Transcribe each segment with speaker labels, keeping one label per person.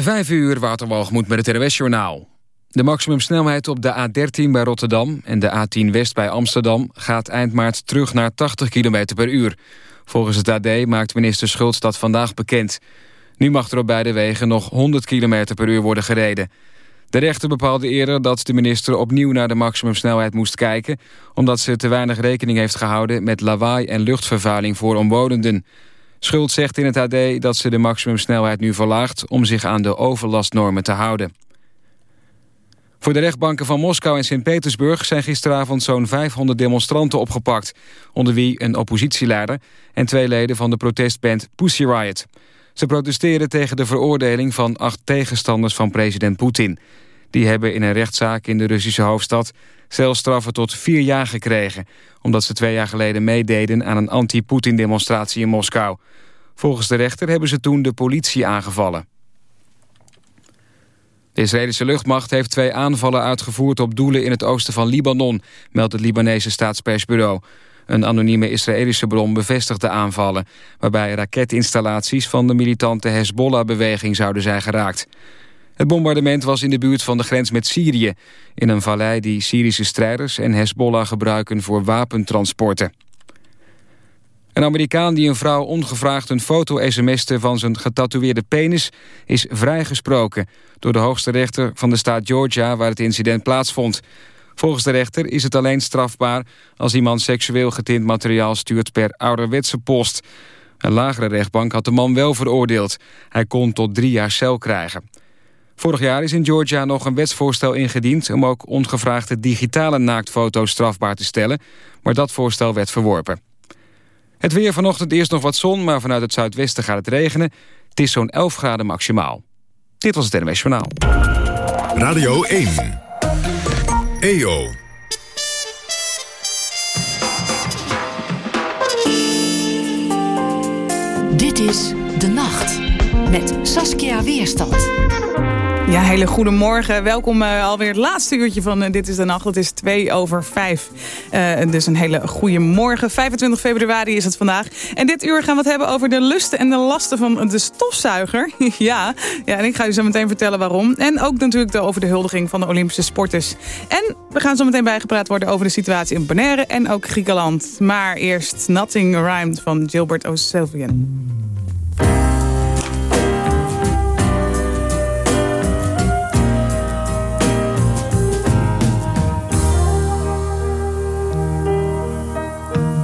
Speaker 1: Vijf uur, Waterwalgemoed met het RWS-journaal. De maximumsnelheid op de A13 bij Rotterdam en de A10 West bij Amsterdam... gaat eind maart terug naar 80 km per uur. Volgens het AD maakt minister Schultz dat vandaag bekend. Nu mag er op beide wegen nog 100 km per uur worden gereden. De rechter bepaalde eerder dat de minister opnieuw naar de maximumsnelheid moest kijken... omdat ze te weinig rekening heeft gehouden met lawaai en luchtvervuiling voor omwonenden... Schuld zegt in het AD dat ze de maximumsnelheid nu verlaagt... om zich aan de overlastnormen te houden. Voor de rechtbanken van Moskou en Sint-Petersburg... zijn gisteravond zo'n 500 demonstranten opgepakt... onder wie een oppositieleider... en twee leden van de protestband Pussy Riot. Ze protesteren tegen de veroordeling van acht tegenstanders van president Poetin. Die hebben in een rechtszaak in de Russische hoofdstad... celstraffen tot vier jaar gekregen... omdat ze twee jaar geleden meededen aan een anti-Poetin-demonstratie in Moskou. Volgens de rechter hebben ze toen de politie aangevallen. De Israëlische luchtmacht heeft twee aanvallen uitgevoerd op doelen in het oosten van Libanon, meldt het Libanese staatspersbureau. Een anonieme Israëlische bron bevestigt de aanvallen, waarbij raketinstallaties van de militante Hezbollah-beweging zouden zijn geraakt. Het bombardement was in de buurt van de grens met Syrië... in een vallei die Syrische strijders en Hezbollah gebruiken voor wapentransporten. Een Amerikaan die een vrouw ongevraagd een foto sms'te van zijn getatoeëerde penis is vrijgesproken door de hoogste rechter van de staat Georgia waar het incident plaatsvond. Volgens de rechter is het alleen strafbaar als iemand seksueel getint materiaal stuurt per ouderwetse post. Een lagere rechtbank had de man wel veroordeeld. Hij kon tot drie jaar cel krijgen. Vorig jaar is in Georgia nog een wetsvoorstel ingediend... om ook ongevraagde digitale naaktfoto's strafbaar te stellen... maar dat voorstel werd verworpen. Het weer vanochtend eerst nog wat zon, maar vanuit het zuidwesten gaat het regenen. Het is zo'n 11 graden maximaal. Dit was het NMS Journaal.
Speaker 2: Radio 1. EO.
Speaker 3: Dit is De Nacht met Saskia Weerstand.
Speaker 4: Ja, hele goede morgen. Welkom uh, alweer het laatste uurtje van uh, Dit is de Nacht. Het is twee over vijf. Uh, dus een hele goede morgen. 25 februari is het vandaag. En dit uur gaan we het hebben over de lusten en de lasten van de stofzuiger. ja. ja, en ik ga u zo meteen vertellen waarom. En ook natuurlijk over de huldiging van de Olympische sporters. En we gaan zo meteen bijgepraat worden over de situatie in Bonaire en ook Griekenland. Maar eerst Nothing Rhymed van Gilbert O'Sullivan.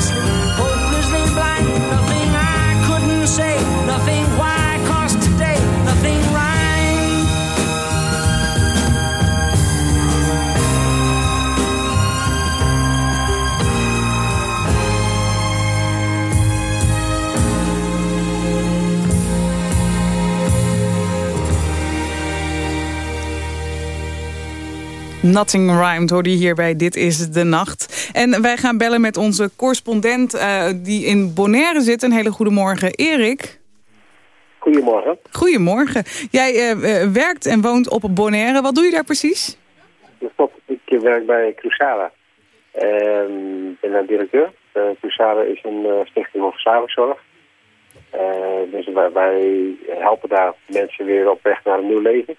Speaker 5: recklessly, hopelessly blind, nothing I couldn't say, nothing why, Nothing
Speaker 4: Rhymed hoorde je hierbij Dit is de Nacht. En wij gaan bellen met onze correspondent eh, die in Bonaire zit. Een hele goede morgen, Erik.
Speaker 6: Goedemorgen.
Speaker 4: Goedemorgen. Jij eh, eh, werkt en woont op Bonaire. Wat doe je daar precies?
Speaker 6: Ik werk bij Cruzada. En ben daar directeur. Uh, Cruzada is een stichting voor. Eh, dus wij, wij helpen daar mensen weer op weg naar een nieuw leven.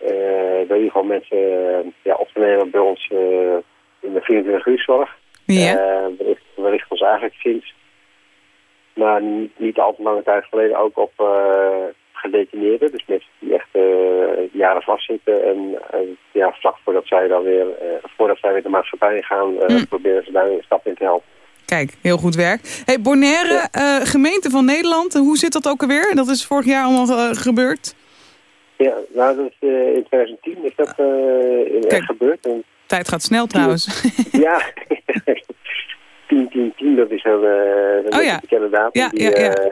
Speaker 6: Eh, door in ieder geval mensen eh, ja, op te nemen bij ons eh, in de 24 uur zorg.
Speaker 4: Ja.
Speaker 6: Eh, we, richten, we richten ons eigenlijk sinds, maar niet, niet al te lange tijd geleden ook op gedetineerden. Dus mensen die echt jaren vastzitten en ja, vlak voordat zij dan weer, voordat zij weer de maatschappij gaan,
Speaker 4: Hm.
Speaker 6: proberen ze daar een stap in te helpen.
Speaker 4: Kijk, heel goed werk. Hey, Bonaire, gemeente van Nederland. Hoe zit dat ook alweer? Dat is vorig jaar allemaal gebeurd.
Speaker 6: Ja, nou, dat is, eh, in 2010 is dat eh, in
Speaker 4: Kijk.
Speaker 6: echt gebeurd. En,
Speaker 4: Tijd gaat snel trouwens.
Speaker 6: ja, 10, 10, 10, dat is een, eh, een
Speaker 4: Oh ja.
Speaker 6: bekende datum.
Speaker 4: Ja,
Speaker 6: die,
Speaker 4: ja, ja.
Speaker 6: eh,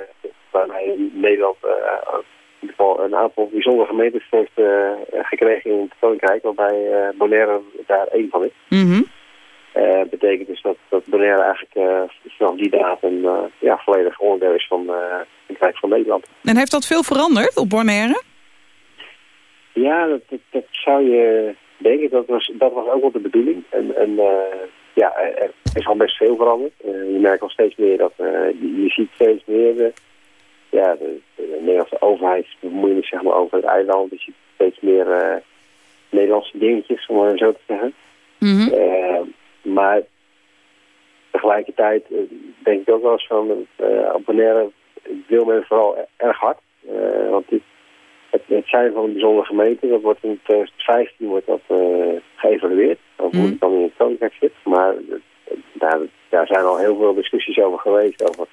Speaker 6: waarbij in Nederland eh, in ieder geval een aantal bijzondere gemeentes heeft eh, gekregen in het Koninkrijk, waarbij eh, Bonaire daar één van is. Eh betekent dus dat, dat Bonaire eigenlijk eh, vanaf die datum eh, ja, volledig onderdeel is van eh, het Rijk van Nederland.
Speaker 4: En heeft dat veel veranderd op Bonaire?
Speaker 6: Ja, dat, dat, dat zou je denken. Dat was, dat was ook wel de bedoeling. En, en eh, ja, er is al best veel veranderd. Eh, je merkt al steeds meer dat eh, je, je ziet steeds meer de, ja, de, de Nederlandse overheid bemoeit zich zeg maar, over het eiland. Je ziet steeds meer Nederlandse dingetjes, om maar zo te zeggen.
Speaker 4: Mhm.
Speaker 6: Maar tegelijkertijd denk ik ook wel eens van, op Bonaire wil men vooral erg hard. Want dit, het, het zijn van een bijzondere gemeente, dat wordt in 2015 wordt dat eh, geëvalueerd. Over hoe
Speaker 4: Mhm.
Speaker 6: het dan in het koninkrijk zit. Maar eh, daar, daar zijn al heel veel discussies over geweest. Over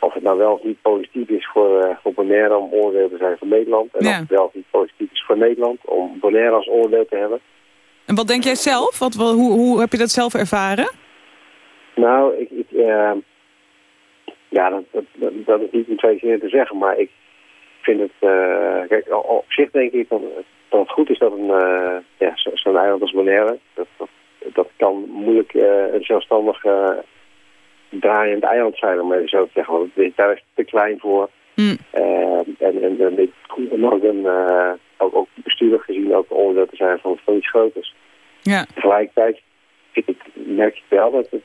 Speaker 6: of het nou wel of niet positief is voor, eh, voor Bonaire om onderdeel te zijn van Nederland. En
Speaker 4: Ja.
Speaker 6: of het wel of niet positief is voor Nederland om Bonaire als onderdeel te hebben.
Speaker 4: En wat denk jij zelf? Wat, wel- hoe, hoe heb je dat zelf ervaren?
Speaker 6: Nou, ik, ik, ja, dat, dat, dat, dat is niet in twee zinnen te zeggen, maar ik vind het, eh, kijk, op zich denk ik dat, dat het goed is dat een, eh, ja, zo- zo'n eiland als Bonaire, dat, dat, dat kan moeilijk eh, een zelfstandig draaiend eiland zijn, om even zo te zeggen, want het is, daar is het te klein voor.
Speaker 4: Hm.
Speaker 6: Eh, en, en, en om ook, een, ook, ook bestuurlijk gezien ook onderdeel te zijn van, van iets groters.
Speaker 4: Ja.
Speaker 6: Tegelijkertijd ik, merk ik wel dat het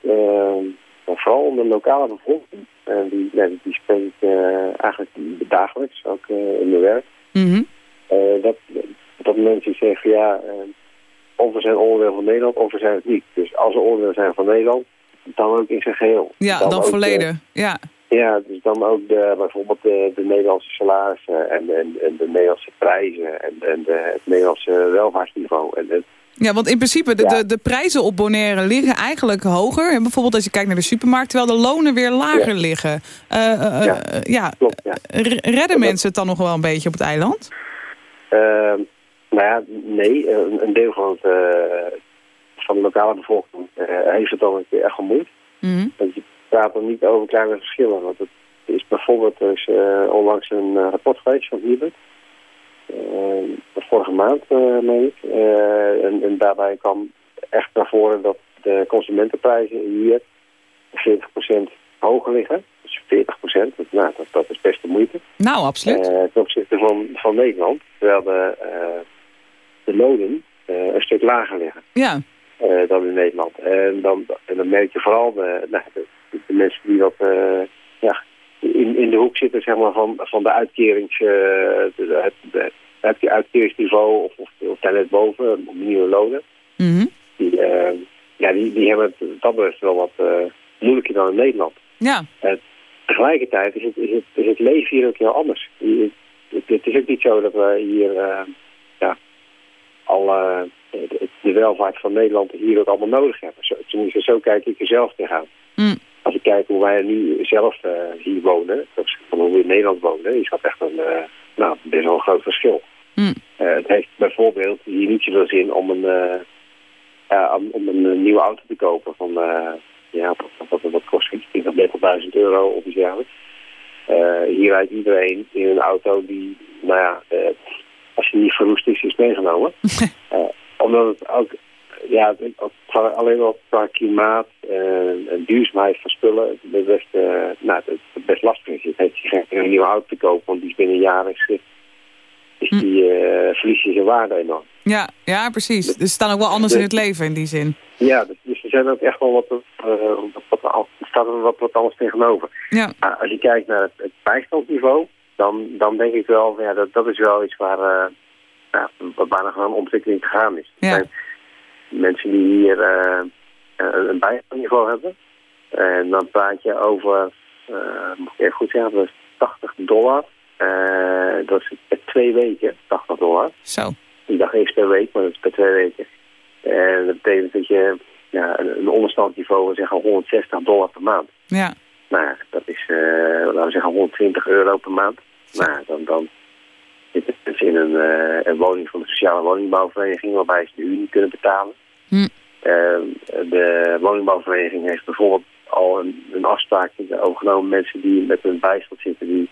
Speaker 6: vooral onder de lokale bevolking, die, ja, die, die spreek ik eh, eigenlijk dagelijks, ook eh, in mijn werk,
Speaker 4: Mhm.
Speaker 6: eh, dat, dat mensen zeggen, ja, eh, of we zijn onderdeel van Nederland of we zijn het niet. Dus als we onderdeel zijn van Nederland, dan ook in zijn geheel.
Speaker 4: Ja, dan,
Speaker 6: eh,
Speaker 4: volledig. Ja.
Speaker 6: ja, dus dan ook de, bijvoorbeeld de, de Nederlandse salarissen en, en, en de Nederlandse prijzen en, en de, het Nederlandse welvaartsniveau. En, en
Speaker 4: ja, want in principe, de,
Speaker 6: Ja.
Speaker 4: de, de prijzen op Bonaire liggen eigenlijk hoger. En bijvoorbeeld als je kijkt naar de supermarkt, terwijl de lonen weer lager
Speaker 6: Ja.
Speaker 4: liggen. Eh, eh, eh,
Speaker 6: Ja.
Speaker 4: ja.
Speaker 6: klopt,
Speaker 4: redden mensen het dan nog wel een beetje op het eiland?
Speaker 6: Ehm, nou ja, nee. Een, deel van, het, van de lokale bevolking heeft het dan een keer echt gemoeid.
Speaker 4: Mhm.
Speaker 6: Want je praat dan niet over kleine verschillen. Want het is bijvoorbeeld er is, onlangs een rapport geweest van Nibud. Uh, vorige maand, eh meen ik. Eh, en, en daarbij kwam echt naar voren dat de consumentenprijzen hier 40% hoger liggen. Dus 40%, dat, nou, dat, dat is best de moeite.
Speaker 4: Nou, absoluut.
Speaker 6: Eh, ten opzichte van, van Nederland. Terwijl de, eh, de lonen een stuk lager liggen
Speaker 4: Ja,
Speaker 6: dan in Nederland. En dan, en dan merk je vooral de, nou, de, de mensen die wat ja, in, in de hoek zitten zeg maar, van, van de uitkerings, de, het, uitkeringsniveau of, of, of daar net boven, nieuwe lonen.
Speaker 4: Mhm.
Speaker 6: Die, ja, die, die hebben het dat betreft wel wat moeilijker dan in Nederland.
Speaker 4: ja.
Speaker 6: tegelijkertijd is het, is, het, is het leven hier ook heel anders. Het, het is ook niet zo dat we hier eh, ja, al eh, de, de welvaart van Nederland hier ook allemaal nodig hebben. Zo, tenminste, zo kijk ik er zelf tegenaan.
Speaker 4: Mm.
Speaker 6: Als ik kijk hoe wij nu zelf eh, hier wonen, van hoe we in Nederland wonen, is dat echt een, eh, nou, best wel een groot verschil.
Speaker 4: Mm.
Speaker 6: Eh, het heeft bijvoorbeeld hier niet zoveel zin om een, om, een nieuwe auto te kopen van, ja, wat, wat, wat kost het? Ik denk dat 30.000 euro of iets dergelijks. Hier rijdt iedereen in een auto die, nou ja, als je niet verroest is, is meegenomen. Omdat het ook, ja, alleen al qua klimaat eh, en duurzaamheid van spullen het best, eh, nou, het best lastig is. Het heeft je geen een nieuwe auto te kopen, want die is binnen jaar is, is die, eh verlies je zijn waarde enorm.
Speaker 4: Ja, ja, precies. Dus ze staan ook wel anders in het leven in die zin.
Speaker 6: Ja, dus, dus er zijn ook echt wel wat, eh, wat, staat er wat, wat anders tegenover.
Speaker 4: Ja,
Speaker 6: Maar als je kijkt naar het, het bijstandsniveau, dan, dan denk ik wel, ja, dat, dat is wel iets waar, eh ja, bijna gewoon een ontwikkeling te gaan is. Er
Speaker 4: Ja.
Speaker 6: zijn mensen die hier eh, een, een bijstandsniveau hebben. En dan praat je over, eh, moet ik even goed zeggen, dat is 80 dollar. Eh, dat is per twee weken, 80 dollar.
Speaker 4: zo.
Speaker 6: Ik dacht eerst per week, maar dat is per twee weken. En dat betekent dat je ja, een, een onderstandsniveau, we zeggen 160 dollar per maand.
Speaker 4: Ja,
Speaker 6: Nou, ja, dat is, eh, laten we zeggen, 120 euro per maand. Nou, dan, dan zitten mensen in een, eh, een woning van de sociale woningbouwvereniging, waarbij ze de huur niet kunnen betalen.
Speaker 4: Hm.
Speaker 6: Eh, de woningbouwvereniging heeft bijvoorbeeld al een, een afspraak overgenomen. Mensen die met een bijstand zitten, die,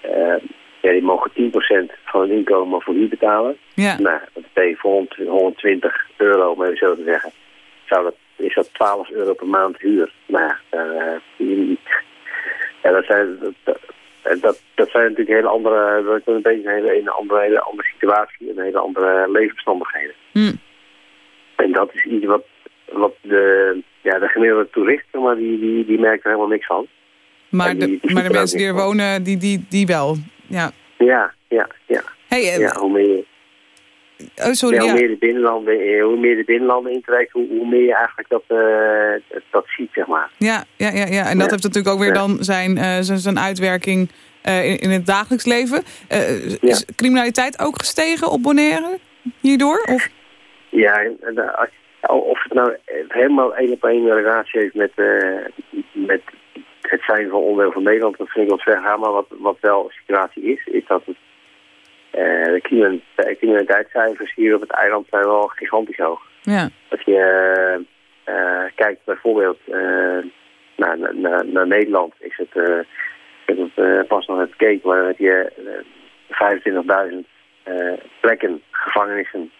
Speaker 6: eh, ja, die mogen 10% van hun inkomen voor huur betalen.
Speaker 4: ja,
Speaker 6: Nou, dat betekent voor 100 120 euro, om even zo te zeggen. Zou dat, is dat 12 euro per maand huur. Nou ja, eh, ja dat, zijn, dat, dat, dat, zijn natuurlijk hele andere, dat is een beetje een hele, een andere, hele andere situatie en hele andere levensomstandigheden.
Speaker 4: Hm.
Speaker 6: En dat is iets wat, wat de, ja, de gemiddelde toerist, maar, die, die, die merkt er helemaal niks van.
Speaker 4: maar
Speaker 6: die-
Speaker 4: de,
Speaker 6: die
Speaker 4: maar de mensen die er wonen, die, die, die wel. Ja.
Speaker 6: Ja, ja, ja.
Speaker 4: Hey, eh,
Speaker 6: ja hoe meer,
Speaker 4: oh, sorry,
Speaker 6: Ja, hoe, meer de binnenlanden, eh, hoe meer de binnenlanden intrekt, hoe, hoe meer je eigenlijk dat, eh, dat ziet, zeg maar.
Speaker 4: Ja, ja, ja, ja. En dat heeft natuurlijk ook weer dan zijn, eh, zijn, zijn uitwerking eh, in, in het dagelijks leven. Eh, is criminaliteit ook gestegen op Bonaire hierdoor? Of?
Speaker 6: Ja, en, eh, als- of het nou helemaal één op één een relatie heeft met, eh, met het zijn van onderdeel van Nederland, dat vind ik wel ver gaan. Maar wat, wat wel een situatie is, is dat het, eh, de criminal- de criminaliteitscijfers hier op het eiland zijn wel gigantisch hoog.
Speaker 4: Ja,
Speaker 6: Als je kijkt bijvoorbeeld eh, naar, naar, naar, Nederland, is het, ik heb het pas nog maar dan heb je eh, 25.000 eh, plekken, gevangenissen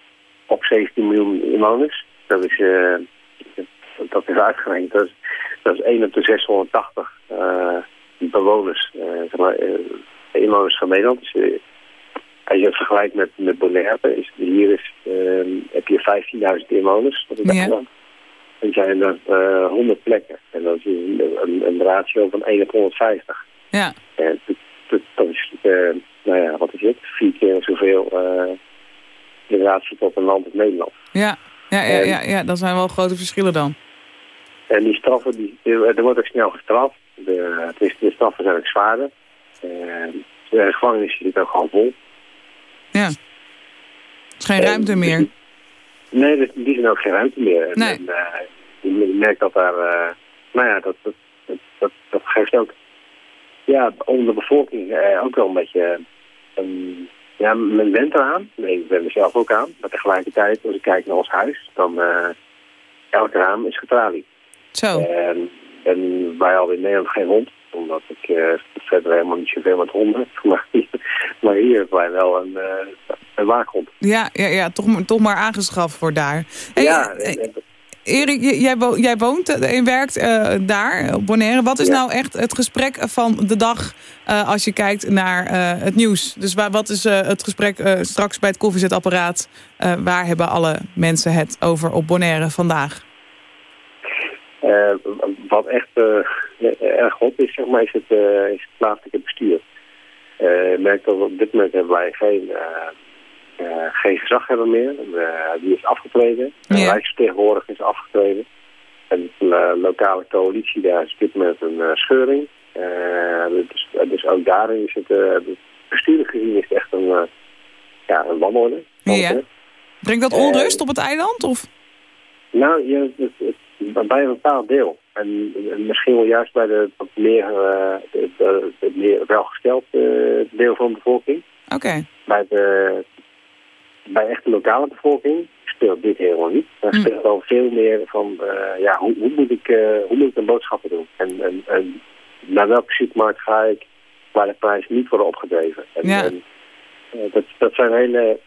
Speaker 6: op 17 miljoen inwoners. Dat is, eh, dat is uitgerekend. Dat is, dat is 1 op de 680 eh, bewoners, eh, zeg maar, inwoners van Nederland. Dus, als je het vergelijkt met, met Bonaire, is, hier is, eh, heb je 15.000 inwoners op het
Speaker 4: Ja.
Speaker 6: En zijn er eh 100 plekken. En dat is een, ratio van 1 op 150.
Speaker 4: ja,
Speaker 6: En dat, dat, dat is, nou ja, wat is het? Vier keer zoveel in relatie tot een land als Nederland.
Speaker 4: ja, ja, ja, ja, ja, dat zijn wel grote verschillen dan.
Speaker 6: En die straffen, die, er wordt ook snel gestraft. De, de straffen zijn ook zwaarder. Eh, de gevangenis zit ook gewoon vol.
Speaker 4: Ja. Er is geen ruimte meer.
Speaker 6: Nee, dus die zijn ook geen ruimte meer. En,
Speaker 4: Nee.
Speaker 6: en, eh, je merkt dat daar, eh, nou ja, dat, dat, dat, geeft ook, ja, onder de bevolking eh, ook wel een beetje, ja, men went eraan. Nee, ik ben er zelf ook aan. Maar tegelijkertijd, als ik kijk naar ons huis, dan, eh elk raam is getralied.
Speaker 4: Zo.
Speaker 6: En, en wij hadden in Nederland geen hond, omdat ik eh, verder helemaal niet zoveel met honden. Maar, maar hier hebben wij wel een, eh, een waakhond.
Speaker 4: Ja, ja, ja toch, maar- toch maar aangeschaft voor daar. Hey,
Speaker 6: ja, en- en-
Speaker 4: Erik, jij, wo- jij woont eh, en werkt eh, daar, op Bonaire. Wat is
Speaker 6: Ja.
Speaker 4: nou echt het gesprek van de dag eh, als je kijkt naar eh, het nieuws? Dus waar, wat is eh, het gesprek eh, straks bij het koffiezetapparaat? Eh, waar hebben alle mensen het over op Bonaire vandaag?
Speaker 6: Eh, wat echt eh, erg hot is, zeg maar, is het, eh, is het plaatselijke bestuur. Eh, ik merk dat op dit moment hebben wij geen, eh, geen gezaghebber meer. Eh, die is afgetreden. De
Speaker 4: Ja.
Speaker 6: Rijksvertegenwoordiger is afgetreden. En de lokale coalitie, daar is dit moment een eh, scheuring. Dus, dus ook daarin is het, bestuurlijk gezien is echt een, ja, een wanorde.
Speaker 4: Ja. Brengt dat onrust op het eiland? Of?
Speaker 6: Nou, het, het- bij een bepaald deel. En, en misschien wel juist bij de meer, eh, het, meer welgesteld deel van de bevolking.
Speaker 4: Oké.
Speaker 6: Bij de bij echt de lokale bevolking speelt dit helemaal niet. Dan
Speaker 4: Hm.
Speaker 6: speelt al veel meer van, eh, ja, hoe, hoe, moet ik, eh, hoe moet ik een boodschappen doen? En, en, en naar welke supermarkt ga ik waar de prijzen niet worden opgedreven? En,
Speaker 4: Ja.
Speaker 6: en, eh, dat, dat zijn hele,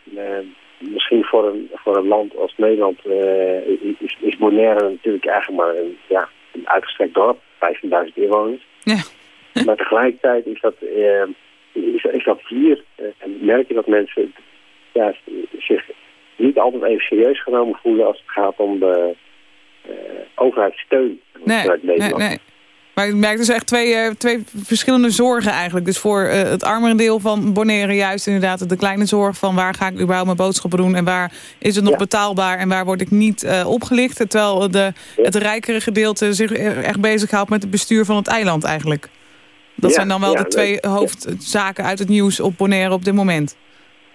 Speaker 6: misschien voor een, voor een land als Nederland is, is Bonaire natuurlijk eigenlijk maar een, ja, een uitgestrekt dorp, 15.000 inwoners.
Speaker 4: Ja.
Speaker 6: Maar tegelijkertijd is dat, is, is dat hier, en merk je dat mensen ja, zich niet altijd even serieus genomen voelen als het gaat om de eh, overheidssteun
Speaker 4: Nee,
Speaker 6: vanuit
Speaker 4: nee,
Speaker 6: Nederland.
Speaker 4: nee. Maar ik merk dus echt twee, eh, twee verschillende zorgen eigenlijk. Dus voor eh, het armere deel van Bonaire juist inderdaad de kleine zorg van waar ga ik überhaupt mijn boodschappen doen en waar is het nog
Speaker 6: Ja.
Speaker 4: betaalbaar en waar word ik niet opgelicht. Terwijl de,
Speaker 6: Ja.
Speaker 4: het rijkere gedeelte zich e- echt bezighoudt met het bestuur van het eiland eigenlijk. Dat
Speaker 6: Ja,
Speaker 4: zijn dan wel de twee hoofdzaken uit het nieuws op Bonaire op dit moment.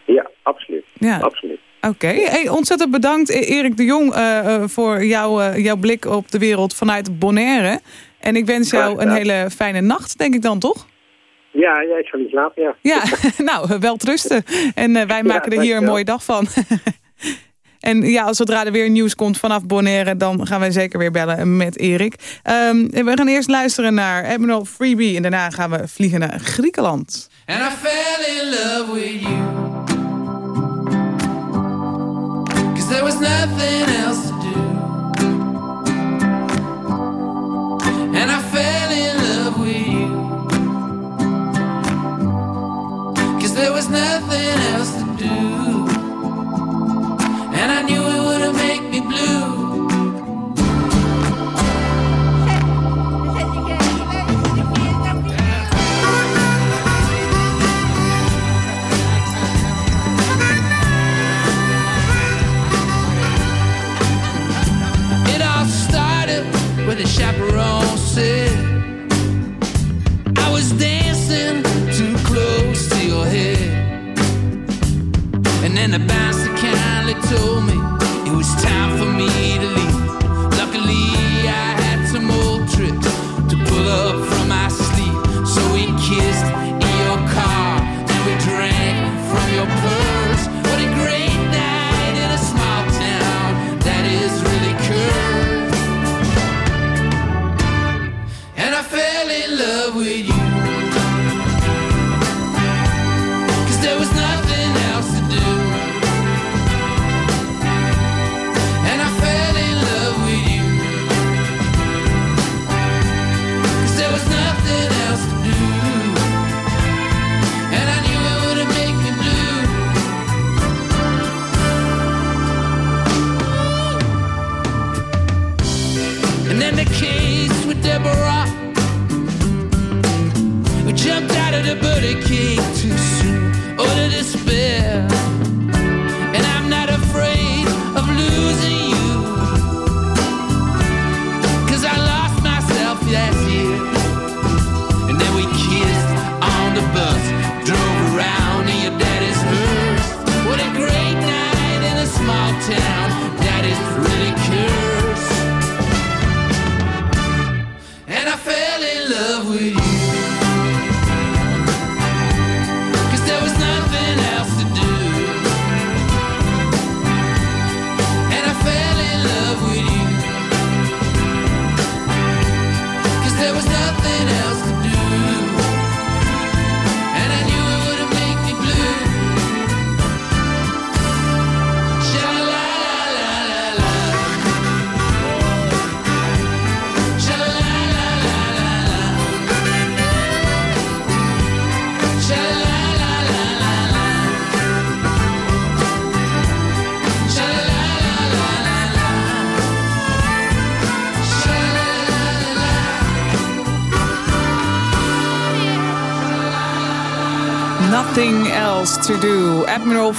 Speaker 6: Ja, absoluut.
Speaker 4: Ja.
Speaker 6: absoluut.
Speaker 4: Oké, hey, ontzettend bedankt E- Erik de Jong eh, eh, voor jouw, eh, jouw blik op de wereld vanuit Bonaire. En ik wens jou een hele fijne nacht, denk ik dan, toch?
Speaker 6: Ja, ja, ik zal niet slapen, ja.
Speaker 4: Ja, nou, wel rusten. En eh, wij maken er hier een mooie dag van. en ja, als zodra er weer nieuws komt vanaf Bonaire... dan gaan wij zeker weer bellen met Erik. Ehm, we gaan eerst luisteren naar Admiral Freebie... en daarna gaan we vliegen naar Griekenland.
Speaker 7: And I fell in love with you. Cause there was nothing else to do. And I fell in love with you. Cause there was nothing else to do. And I knew it wouldn't make me blue. And then the bouncer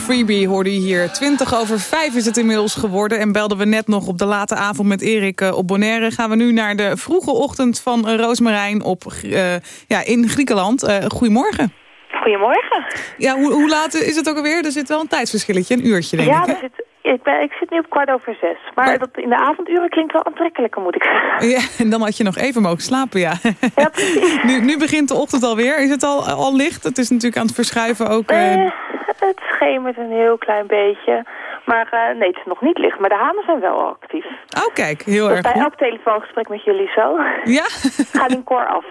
Speaker 4: Freebie hoorde je hier. 20 over 5 is het inmiddels geworden. En belden we net nog op de late avond met Erik uh, op Bonaire. Gaan we nu naar de vroege ochtend van Roosmarijn op, uh, ja, in Griekenland. goedemorgen.
Speaker 8: Goedemorgen.
Speaker 4: Ja, hoe, hoe laat is het ook alweer? Er zit wel een tijdsverschilletje, een uurtje denk
Speaker 8: ja,
Speaker 4: ik.
Speaker 8: Ja, ik, ben, ik zit nu op kwart over zes. Maar dat in de avonduren klinkt wel aantrekkelijker, moet ik zeggen.
Speaker 4: Ja, en dan had je nog even mogen slapen, ja.
Speaker 8: Ja,
Speaker 4: nu, nu begint de ochtend alweer. Is het al, al licht? Het is natuurlijk aan het verschuiven ook.
Speaker 8: Uh, het schemert een heel klein beetje. Maar uh, nee, het is nog niet licht. Maar de hanen zijn wel actief.
Speaker 4: Oh, kijk. Heel
Speaker 8: dat
Speaker 4: erg
Speaker 8: bij elk telefoongesprek met jullie zo.
Speaker 4: Ja?
Speaker 8: Gaat in koor af.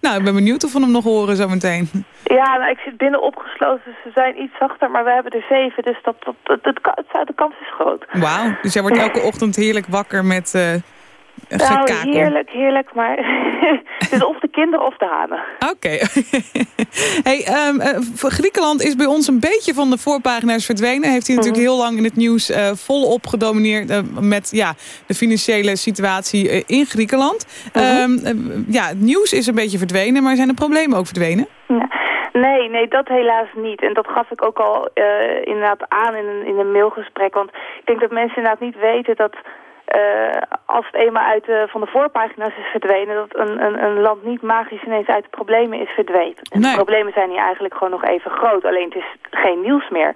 Speaker 4: Nou, ik ben benieuwd of we hem nog horen zometeen.
Speaker 8: Ja, nou, ik zit binnen opgesloten, dus ze zijn iets zachter. Maar we hebben er zeven, dus dat, dat, dat, dat, dat de kans is groot.
Speaker 4: Wauw, dus jij wordt elke ochtend heerlijk wakker met uh,
Speaker 8: nou, heerlijk, heerlijk, maar het is of de kinderen of de hanen.
Speaker 4: Oké. Okay. hey, um, uh, Griekenland is bij ons een beetje van de voorpagina's verdwenen. Heeft hij natuurlijk
Speaker 8: Mhm.
Speaker 4: heel lang in het nieuws uh, volop gedomineerd... Uh, met ja, de financiële situatie in Griekenland. Um, ja, het nieuws is een beetje verdwenen, maar zijn de problemen ook verdwenen?
Speaker 8: Ja. Nee, nee, dat helaas niet. En dat gaf ik ook al inderdaad aan in een, in een mailgesprek. Want ik denk dat mensen inderdaad niet weten dat... Uh, als het eenmaal uit de, van de voorpagina's is verdwenen... dat een, een, een land niet magisch ineens uit de problemen is verdwenen. En
Speaker 4: nee.
Speaker 8: de problemen zijn hier eigenlijk gewoon nog even groot. Alleen het is geen nieuws meer.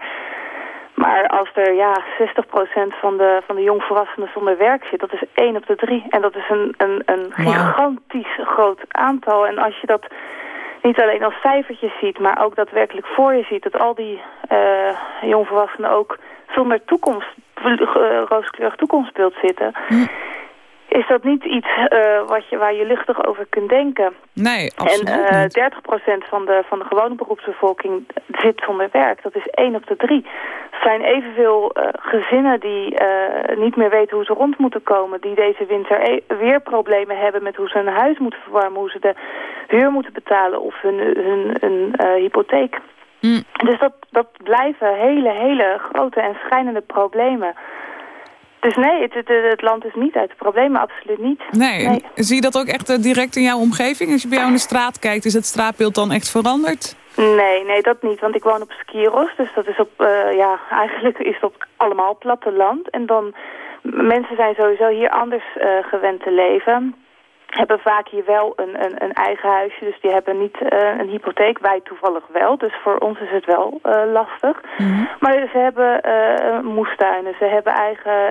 Speaker 8: Maar als er ja, 60% van de, van de jongvolwassenen zonder werk zit... dat is 1 op de 3. En dat is een, een, een
Speaker 4: Wow.
Speaker 8: gigantisch groot aantal. En als je dat niet alleen als cijfertjes ziet, maar ook daadwerkelijk voor je ziet... dat al die uh, jongvolwassenen ook zonder toekomst, rooskleurig toekomstbeeld zitten...
Speaker 4: Hm.
Speaker 8: is dat niet iets uh, wat je, waar je luchtig over kunt denken.
Speaker 4: Nee, absoluut
Speaker 8: En
Speaker 4: niet.
Speaker 8: 30% van de, van de gewone beroepsbevolking zit zonder werk. Dat is 1 op de 3. Er zijn evenveel gezinnen die niet meer weten hoe ze rond moeten komen... die deze winter e weer problemen hebben met hoe ze hun huis moeten verwarmen... hoe ze de huur moeten betalen of hun, hun, hun hypotheek.
Speaker 4: Mm.
Speaker 8: Dus dat, dat blijven hele, hele grote en schijnende problemen. Dus nee, het, het, het, land is niet uit de problemen, absoluut niet.
Speaker 4: Nee. nee. Zie je dat ook echt uh, direct in jouw omgeving? Als je bij jou in de straat kijkt, is het straatbeeld dan echt veranderd?
Speaker 8: Nee, nee, dat niet. Want ik woon op Skiros, dus dat is op, uh, ja, eigenlijk is dat allemaal platteland. En dan, mensen zijn sowieso hier anders uh, gewend te leven hebben vaak hier wel een, een, een, eigen huisje, dus die hebben niet uh, een hypotheek. Wij toevallig wel, dus voor ons is het wel uh, lastig.
Speaker 4: Mm -hmm.
Speaker 8: Maar ze hebben uh, moestuinen, ze hebben eigen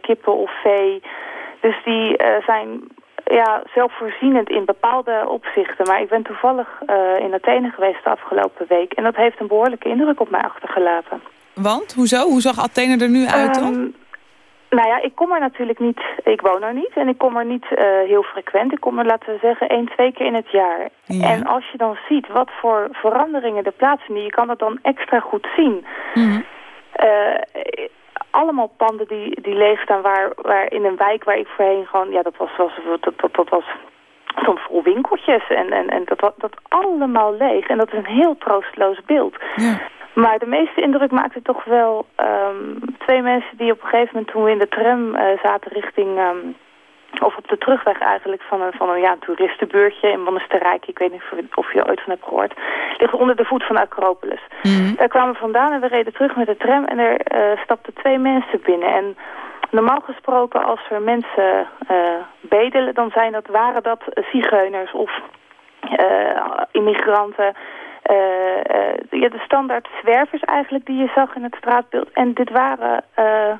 Speaker 8: kippen of vee. Dus die zijn ja, zelfvoorzienend in bepaalde opzichten. Maar ik ben toevallig in Athene geweest de afgelopen week en dat heeft een behoorlijke indruk op mij achtergelaten.
Speaker 4: Want? Hoezo? Hoe zag Athene er nu uit dan?
Speaker 8: Um, nou ja, ik kom er natuurlijk niet, ik woon er niet en ik kom er niet uh, heel frequent. Ik kom er, laten we zeggen, één, twee keer in het jaar.
Speaker 4: Ja.
Speaker 8: En als je dan ziet wat voor veranderingen er plaatsvinden, je kan dat dan extra goed zien.
Speaker 4: Mm -hmm.
Speaker 8: uh, allemaal panden die, die leeg staan waar, waar in een wijk waar ik voorheen gewoon, ja dat was, was, dat, dat, dat was stond vol winkeltjes en, en, en dat, dat allemaal leeg. En dat is een heel troosteloos beeld.
Speaker 4: Ja.
Speaker 8: Maar de meeste indruk maakte toch wel um, twee mensen die op een gegeven moment toen we in de tram uh, zaten richting, um, of op de terugweg eigenlijk van een, van een ja, toeristenbuurtje in Monnisterrijk, ik weet niet of je, je ooit van hebt gehoord, ligt onder de voet van Acropolis.
Speaker 4: Mm -hmm.
Speaker 8: Daar kwamen we vandaan en we reden terug met de tram en er uh, stapten twee mensen binnen. En normaal gesproken als er mensen uh, bedelen, dan zijn dat, waren dat zigeuners of immigranten... Uh, ja, de standaard zwervers eigenlijk die je zag in het straatbeeld. En dit waren uh,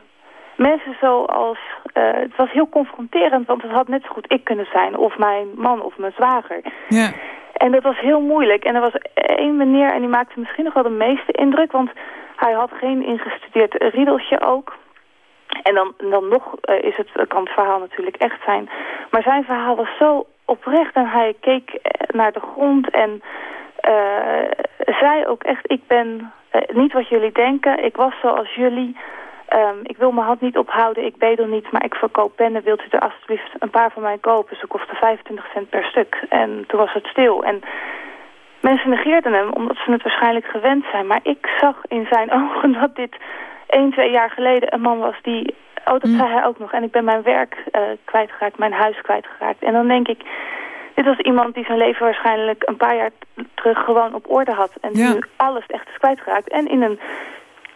Speaker 8: mensen zoals... het was heel confronterend, want het had net zo goed ik kunnen zijn. Of mijn man of mijn zwager.
Speaker 4: Ja.
Speaker 8: En dat was heel moeilijk. En er was één meneer en die maakte misschien nog wel de meeste indruk. Want hij had geen ingestudeerd riedeltje ook. En dan, dan nog is het, kan het verhaal natuurlijk echt zijn. Maar zijn verhaal was zo oprecht en hij keek naar de grond en... Uh, zei ook echt, ik ben uh, niet wat jullie denken. Ik was zoals jullie. Um, ik wil mijn hand niet ophouden. Ik bedel niet, maar ik verkoop pennen. Wilt u er alsjeblieft een paar van mij kopen? Ze kostten 25 cent per stuk. En toen was het stil. En mensen negeerden hem, omdat ze het waarschijnlijk gewend zijn. Maar ik zag in zijn ogen dat dit 1, 2 jaar geleden een man was die... Oh, dat
Speaker 4: Mm.
Speaker 8: zei hij ook nog. En ik ben mijn werk uh, kwijtgeraakt, mijn huis kwijtgeraakt. En dan denk ik... Dit was iemand die zijn leven waarschijnlijk een paar jaar terug gewoon op orde had. En die
Speaker 4: Ja.
Speaker 8: nu alles echt is kwijtgeraakt. En in een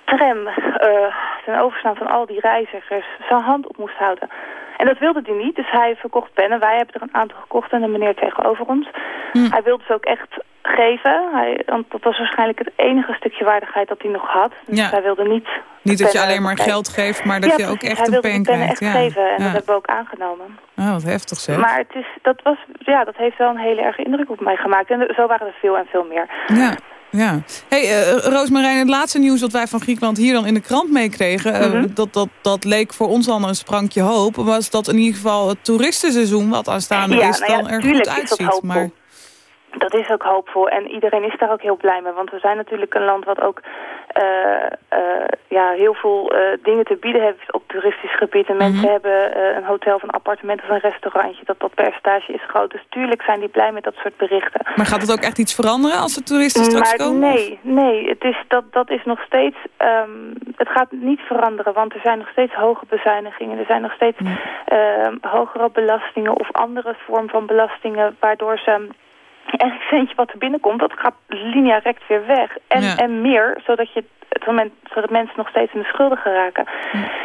Speaker 8: tram eh ten overstaan van al die reizigers zijn hand op moest houden. En dat wilde hij niet, dus hij verkocht pennen. Wij hebben er een aantal gekocht en een meneer tegenover ons.
Speaker 4: Hm.
Speaker 8: Hij wilde ze ook echt geven. Hij, want dat was waarschijnlijk het enige stukje waardigheid dat hij nog had. Dus
Speaker 4: Ja.
Speaker 8: hij wilde niet...
Speaker 4: Niet dat je alleen maar geld geeft, maar dat
Speaker 8: ja,
Speaker 4: je ook echt
Speaker 8: hij
Speaker 4: een pen krijgt.
Speaker 8: echt
Speaker 4: Ja.
Speaker 8: geven en
Speaker 4: Ja.
Speaker 8: dat hebben we ook aangenomen.
Speaker 4: Oh, wat heftig zeg.
Speaker 8: Maar het is, dat, was, ja, dat heeft wel een hele erge indruk op mij gemaakt. En zo waren er veel en veel meer.
Speaker 4: Ja. Ja. Hey, eh Roosmarijn, het laatste nieuws dat wij van Griekenland hier dan in de krant meekregen... eh,
Speaker 8: Mhm.
Speaker 4: dat, dat, dat leek voor ons al een sprankje hoop... was dat in ieder geval het toeristenseizoen wat aanstaande
Speaker 8: Ja,
Speaker 4: is...
Speaker 8: nou ja,
Speaker 4: dan er goed uitziet. Maar
Speaker 8: Dat is ook hoopvol en iedereen is daar ook heel blij mee. Want we zijn natuurlijk een land wat ook eh, eh, ja, heel veel eh, dingen te bieden heeft op toeristisch gebied. En mensen
Speaker 4: Mhm.
Speaker 8: hebben een hotel of een appartement of een restaurantje. Dat, dat percentage is groot. Dus tuurlijk zijn die blij met dat soort berichten.
Speaker 4: Maar gaat het ook echt iets veranderen als de toeristen straks
Speaker 8: maar
Speaker 4: komen?
Speaker 8: nee, nee het is, dat, dat is nog steeds... ehm, het gaat niet veranderen, want er zijn nog steeds hoge bezuinigingen. Er zijn nog steeds
Speaker 4: Ja.
Speaker 8: ehm, hogere belastingen of andere vorm van belastingen... waardoor ze elk centje wat er binnenkomt, dat gaat linea rect weer weg. En,
Speaker 4: Ja.
Speaker 8: en meer, zodat, je, het moment, zodat mensen nog steeds in de schulden geraken.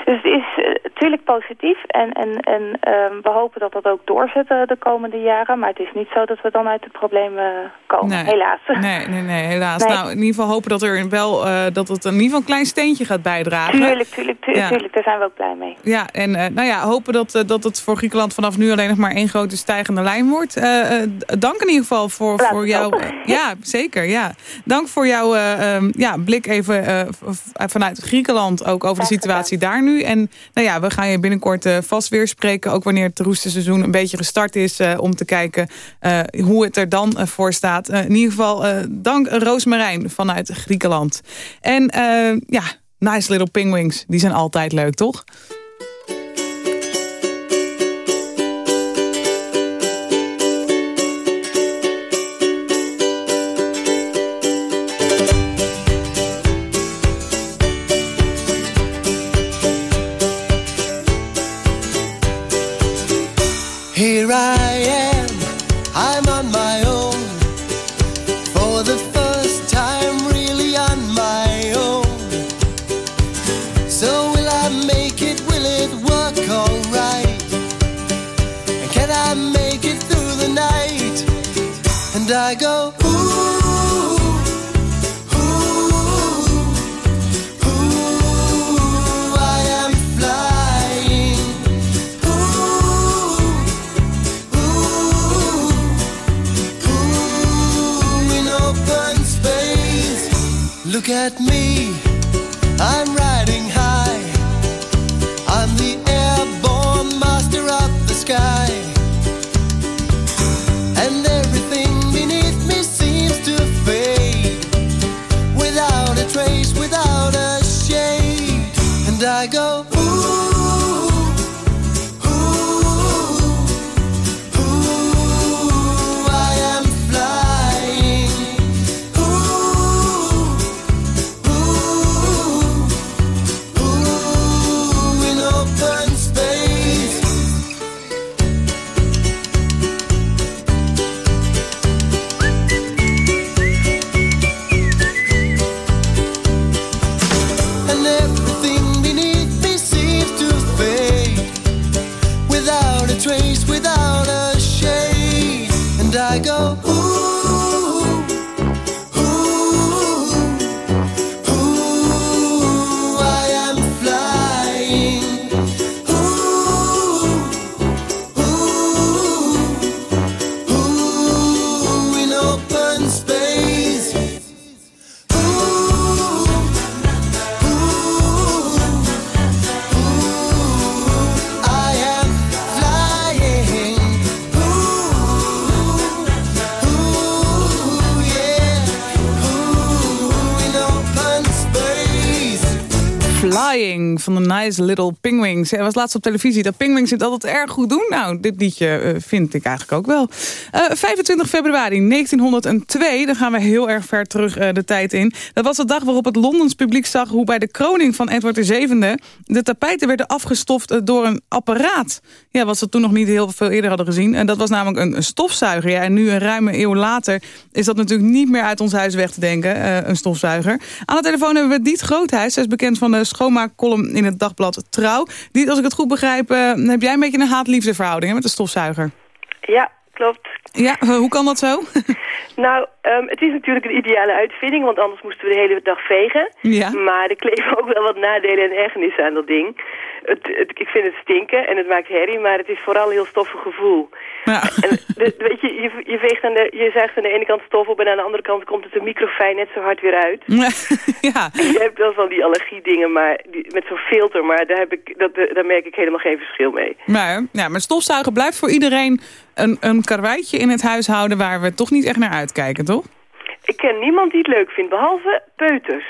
Speaker 8: Dus het is natuurlijk positief en, en, en ehm, we hopen dat dat ook doorzet eh, de komende jaren. Maar het is niet zo dat we dan uit de problemen komen,
Speaker 4: Nee.
Speaker 8: helaas.
Speaker 4: Nee, nee, nee, helaas.
Speaker 8: Nee.
Speaker 4: Nou, in ieder geval hopen dat er wel eh, dat het in ieder geval een klein steentje gaat bijdragen.
Speaker 8: Tuurlijk, tuurlijk, tu-
Speaker 4: Ja.
Speaker 8: tuurlijk. Daar zijn we ook blij mee.
Speaker 4: Ja, en eh, nou ja, hopen dat, eh, dat het voor Griekenland vanaf nu alleen nog maar één grote stijgende lijn wordt. Eh, eh, dank in ieder geval voor, voor eh, ja, zeker, ja. Dank voor jouw eh, ehm, ja, blik even eh, vanuit Griekenland ook over de situatie daar nu. En nou ja, we gaan je binnenkort eh, vast weer spreken, ook wanneer het toeristenseizoen een beetje gestart is, om te kijken hoe het er dan voor staat. In ieder geval, dank Roosmarijn vanuit Griekenland. En ja, nice little penguins, die zijn altijd leuk, toch?
Speaker 9: right. Look at me, I'm riding high. I'm the airborne master of the sky.
Speaker 4: Little Pingwings. Hij was laatst op televisie dat pingwings het altijd erg goed doen. Nou, dit liedje eh, vind ik eigenlijk ook wel. Eh, 25 februari 1902, dan gaan we heel erg ver terug eh, de tijd in. Dat was de dag waarop het Londens publiek zag hoe bij de kroning van Edward VII... de tapijten werden afgestoft eh, door een apparaat. Ja, wat ze toen nog niet heel veel eerder hadden gezien. En dat was namelijk een, stofzuiger. Ja, en nu, een ruime eeuw later, is dat natuurlijk niet meer uit ons huis weg te denken. eh, een stofzuiger. Aan de telefoon hebben we Diet Groothuis. Zij is bekend van de schoonmaakcolumn in het dagblad Trouw. Diet, als ik het goed begrijp, eh, heb jij een beetje een haat-liefde verhouding hè, met de stofzuiger.
Speaker 10: Ja, klopt.
Speaker 4: Ja, eh, hoe kan dat zo?
Speaker 10: Nou, ehm, het is natuurlijk een ideale uitvinding, want anders moesten we de hele dag vegen.
Speaker 4: Ja.
Speaker 10: Maar er kleven ook wel wat nadelen en ergernissen aan dat ding. Het, het, ik vind het stinken en het maakt herrie, maar het is vooral een heel stoffig gevoel.
Speaker 4: Ja.
Speaker 10: En de, weet je, je, je, veegt aan de, je zuigt aan de ene kant stof op en aan de andere kant komt het er microfijn net zo hard weer uit.
Speaker 4: ja.
Speaker 10: Je hebt wel van die allergiedingen maar die, met zo'n filter, maar daar, heb ik, dat, daar merk ik helemaal geen verschil mee.
Speaker 4: Maar, ja, maar stofzuigen blijft voor iedereen een, een karweitje in het huishouden... waar we toch niet echt naar uitkijken, toch?
Speaker 10: Ik ken niemand die het leuk vindt, behalve peuters.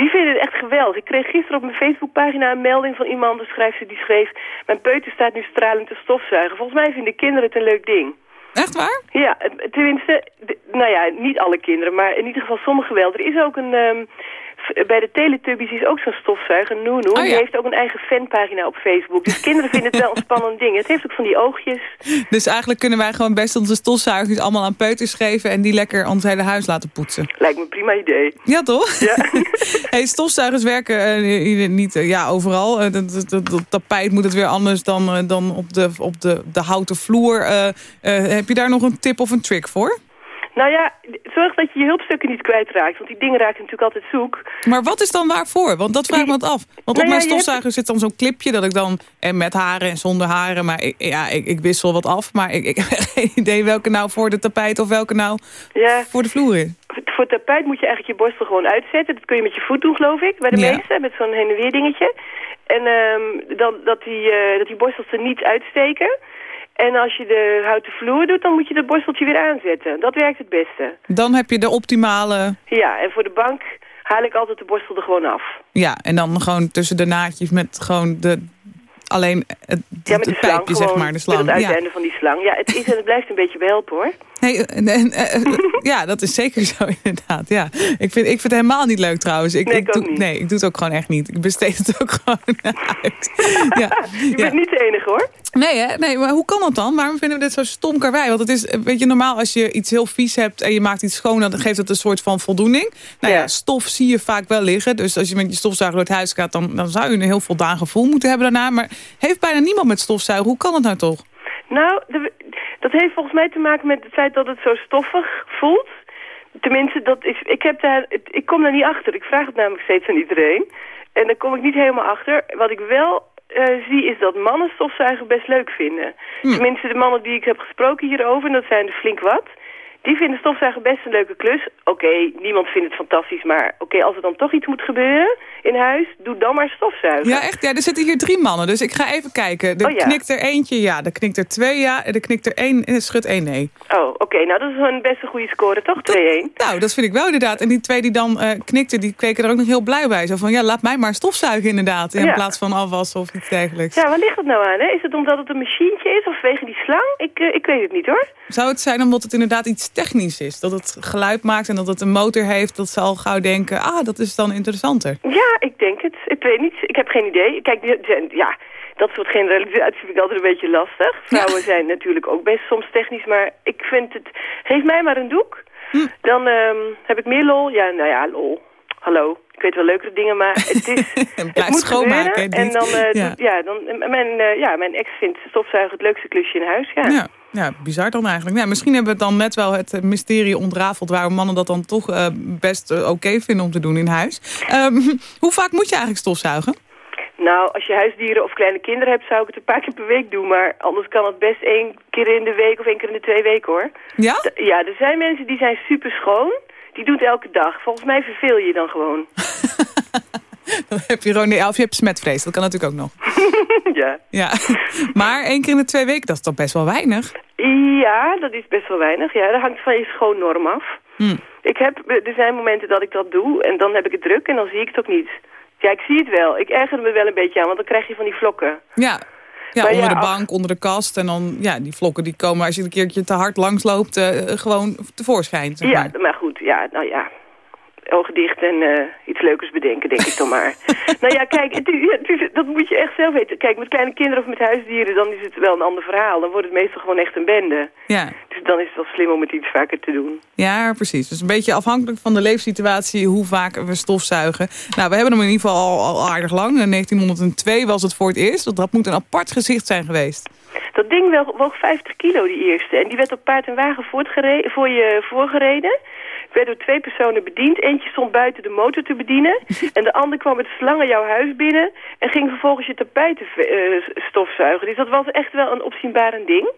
Speaker 10: Die vinden het echt geweldig. Ik kreeg gisteren op mijn Facebookpagina een melding van iemand, een schrijfster die schreef... Mijn peuter staat nu stralend te stofzuigen. Volgens mij vinden kinderen het een leuk ding.
Speaker 4: Echt waar?
Speaker 10: Ja, tenminste, nou ja, niet alle kinderen, maar in ieder geval sommige wel. Er is ook een, ehm, bij de Teletubbies is ook zo'n stofzuiger, Nunu.
Speaker 4: Oh,
Speaker 10: Die heeft ook een eigen fanpagina op Facebook. Dus kinderen vinden het wel een spannend ding. Het heeft ook van die oogjes.
Speaker 4: Dus eigenlijk kunnen wij gewoon best onze stofzuigers allemaal aan peuters geven... en die lekker ons hele huis laten poetsen.
Speaker 10: Lijkt me een prima idee.
Speaker 4: Ja, toch?
Speaker 10: Ja.
Speaker 4: hey, stofzuigers werken eh, niet eh, ja, overal. Eh, dat, dat, tapijt moet het weer anders dan, dan op, de, op de, de houten vloer. Heb je daar nog een tip of een trick voor?
Speaker 10: Nou ja, zorg dat je je hulpstukken niet kwijtraakt. Want die dingen raken natuurlijk altijd zoek.
Speaker 4: Maar wat is dan waarvoor? Want dat vraag ik me wat af. Want op
Speaker 10: Nou ja,
Speaker 4: mijn
Speaker 10: hebt-
Speaker 4: stofzuiger zit dan zo'n clipje dat ik dan... En met haren en zonder haren. Maar ik, ja, ik, ik wissel wat af. Maar ik, ik heb geen idee welke nou voor de tapijt of welke nou
Speaker 10: Ja,
Speaker 4: voor de vloer is.
Speaker 10: voor het tapijt moet je eigenlijk je borstel gewoon uitzetten. Dat kun je met je voet doen, geloof ik, bij de
Speaker 4: Ja.
Speaker 10: meeste. Met zo'n heen en weer dingetje. En ehm, dan, dat, die, eh, dat die borstels er niet uitsteken. En als je de houten vloer doet, dan moet je dat borsteltje weer aanzetten. Dat werkt het beste.
Speaker 4: Dan heb je de optimale...
Speaker 10: Ja, en voor de bank haal ik altijd de borstel er gewoon af.
Speaker 4: Ja, en dan gewoon tussen de naadjes met gewoon de... Alleen het,
Speaker 10: Ja, met de
Speaker 4: het pijpje, zeg maar, de slang.
Speaker 10: Met het
Speaker 4: Ja.
Speaker 10: uiteinde van die slang. Ja, het is en het blijft een beetje behelpen hoor.
Speaker 4: Nee, eh, eh, eh, ja, dat is zeker zo inderdaad. Ja. Ik, vind, ik vind het helemaal niet leuk trouwens. Ik,
Speaker 10: Nee,
Speaker 4: ik doe,
Speaker 10: niet.
Speaker 4: nee, ik doe het ook gewoon echt niet. Ik besteed het ook gewoon uit. Ja,
Speaker 10: Je
Speaker 4: ja.
Speaker 10: bent niet de enige hoor.
Speaker 4: Nee, hè? nee, maar hoe kan dat dan? Waarom vinden we dit zo stom karwei? Want het is, weet je, normaal als je iets heel vies hebt en je maakt iets schoon, dan geeft het een soort van voldoening. Nou ja,
Speaker 10: Ja.
Speaker 4: stof zie je vaak wel liggen. Dus als je met je stofzuiger door het huis gaat, dan, dan zou je een heel voldaan gevoel moeten hebben daarna. Maar heeft bijna niemand met stofzuigen. Hoe kan het nou toch?
Speaker 10: Nou, de- dat heeft volgens mij te maken met het feit dat het zo stoffig voelt. Tenminste, dat is, ik, heb daar, ik kom daar niet achter. Ik vraag het namelijk steeds aan iedereen. En daar kom ik niet helemaal achter. Wat ik wel eh, zie is dat mannen stofzuigen best leuk vinden. Tenminste, de mannen die ik heb gesproken hierover, en dat zijn er flink wat... die vinden stofzuigen best een leuke klus. Oké, niemand vindt het fantastisch, maar oké, als er dan toch iets moet gebeuren in huis... doe dan maar stofzuigen.
Speaker 4: Ja, echt. Ja, er zitten hier drie mannen, dus ik ga even kijken. Er
Speaker 10: Oh, ja.
Speaker 4: knikt er eentje ja, er knikt er twee ja, en er knikt er één en er schudt één nee.
Speaker 10: Oh, oké, nou dat is een best een goede score, toch? 2-1.
Speaker 4: Nou, dat vind ik wel inderdaad. En die twee die dan eh, knikten, die kweken er ook nog heel blij bij. Zo van, ja, laat mij maar stofzuigen inderdaad. In
Speaker 10: Ja.
Speaker 4: plaats van afwassen of iets dergelijks.
Speaker 10: Ja, waar ligt het nou aan? Hè? Is het omdat het een machientje is of wegen die slang? Ik, eh, ik weet het niet hoor.
Speaker 4: Zou het zijn omdat het inderdaad iets technisch is? Dat het geluid maakt en dat het een motor heeft. Dat ze al gauw denken, ah, dat is dan interessanter.
Speaker 10: Ja, ik denk het. Ik weet niet. Ik heb geen idee. Kijk, ja, dat soort generalisaties vind ik altijd een beetje lastig. Vrouwen zijn natuurlijk ook best soms technisch, maar ik vind het... Geef mij maar een doek.
Speaker 4: Hm.
Speaker 10: Dan ehm, heb ik meer lol. Ja, nou ja, lol. Hallo. Ik weet wel leukere dingen, maar het is... het moet
Speaker 4: schoonmaken,
Speaker 10: gebeuren. En dan, eh,
Speaker 4: Ja.
Speaker 10: dan mijn, eh, ja, mijn ex vindt stofzuigen het leukste klusje in huis. Ja.
Speaker 4: Ja. ja, bizar dan eigenlijk. Ja, misschien hebben we dan net wel het eh, mysterie ontrafeld... waarom mannen dat dan toch best oké vinden om te doen in huis. Ehm, hoe vaak moet je eigenlijk stofzuigen?
Speaker 10: Nou, als je huisdieren of kleine kinderen hebt, zou ik het een paar keer per week doen. Maar anders kan het best één keer in de week of één keer in de twee weken, hoor.
Speaker 4: Ja?
Speaker 10: Ja, er zijn mensen die zijn super schoon. Die doen het elke dag. Volgens mij verveel je dan gewoon.
Speaker 4: Dan heb je gewoon, nee, of je hebt smetvrees, dat kan natuurlijk ook nog.
Speaker 10: ja.
Speaker 4: Ja, maar één keer in de twee weken, dat is toch best wel weinig?
Speaker 10: ja, dat is best wel weinig. Ja, dat hangt van je schoonnorm af.
Speaker 4: Hm.
Speaker 10: Ik heb, er zijn momenten dat ik dat doe en dan heb ik het druk en dan zie ik het ook niet. Ja, ik zie het wel. Ik erger me wel een beetje aan, want dan krijg je van die vlokken.
Speaker 4: Ja, ja
Speaker 10: Maar
Speaker 4: onder
Speaker 10: ja,
Speaker 4: de bank, onder de kast. En dan, ja, die vlokken die komen als je een keertje te hard langs loopt, eh, gewoon tevoorschijn. Zeg
Speaker 10: Ja,
Speaker 4: maar.
Speaker 10: Ja, nou ja. Ogen dicht en eh, iets leukers bedenken, denk ik dan maar. nou ja, kijk, het is- ja, het is- dat moet je echt zelf weten. Kijk, met kleine kinderen of met huisdieren, dan is het wel een ander verhaal. Dan wordt het meestal gewoon echt een bende.
Speaker 4: Ja.
Speaker 10: Dus dan is het wel slim om het iets vaker te doen.
Speaker 4: Ja, precies. Dus een beetje afhankelijk van de leefsituatie hoe vaak we stofzuigen. Nou, we hebben hem in ieder geval al, al aardig lang. In 1902 was het voor het eerst. Dat, dat moet een apart gezicht zijn geweest.
Speaker 10: Dat ding wel, woog 50 kilo, die eerste. En die werd op paard en wagen voortgere- voor je voorgereden. Werd door twee personen bediend. Eentje stond buiten de motor te bedienen. en de ander kwam met slangen jouw huis binnen. En ging vervolgens je tapijten eh, stofzuigen. Dus dat was echt wel een opzienbarend ding.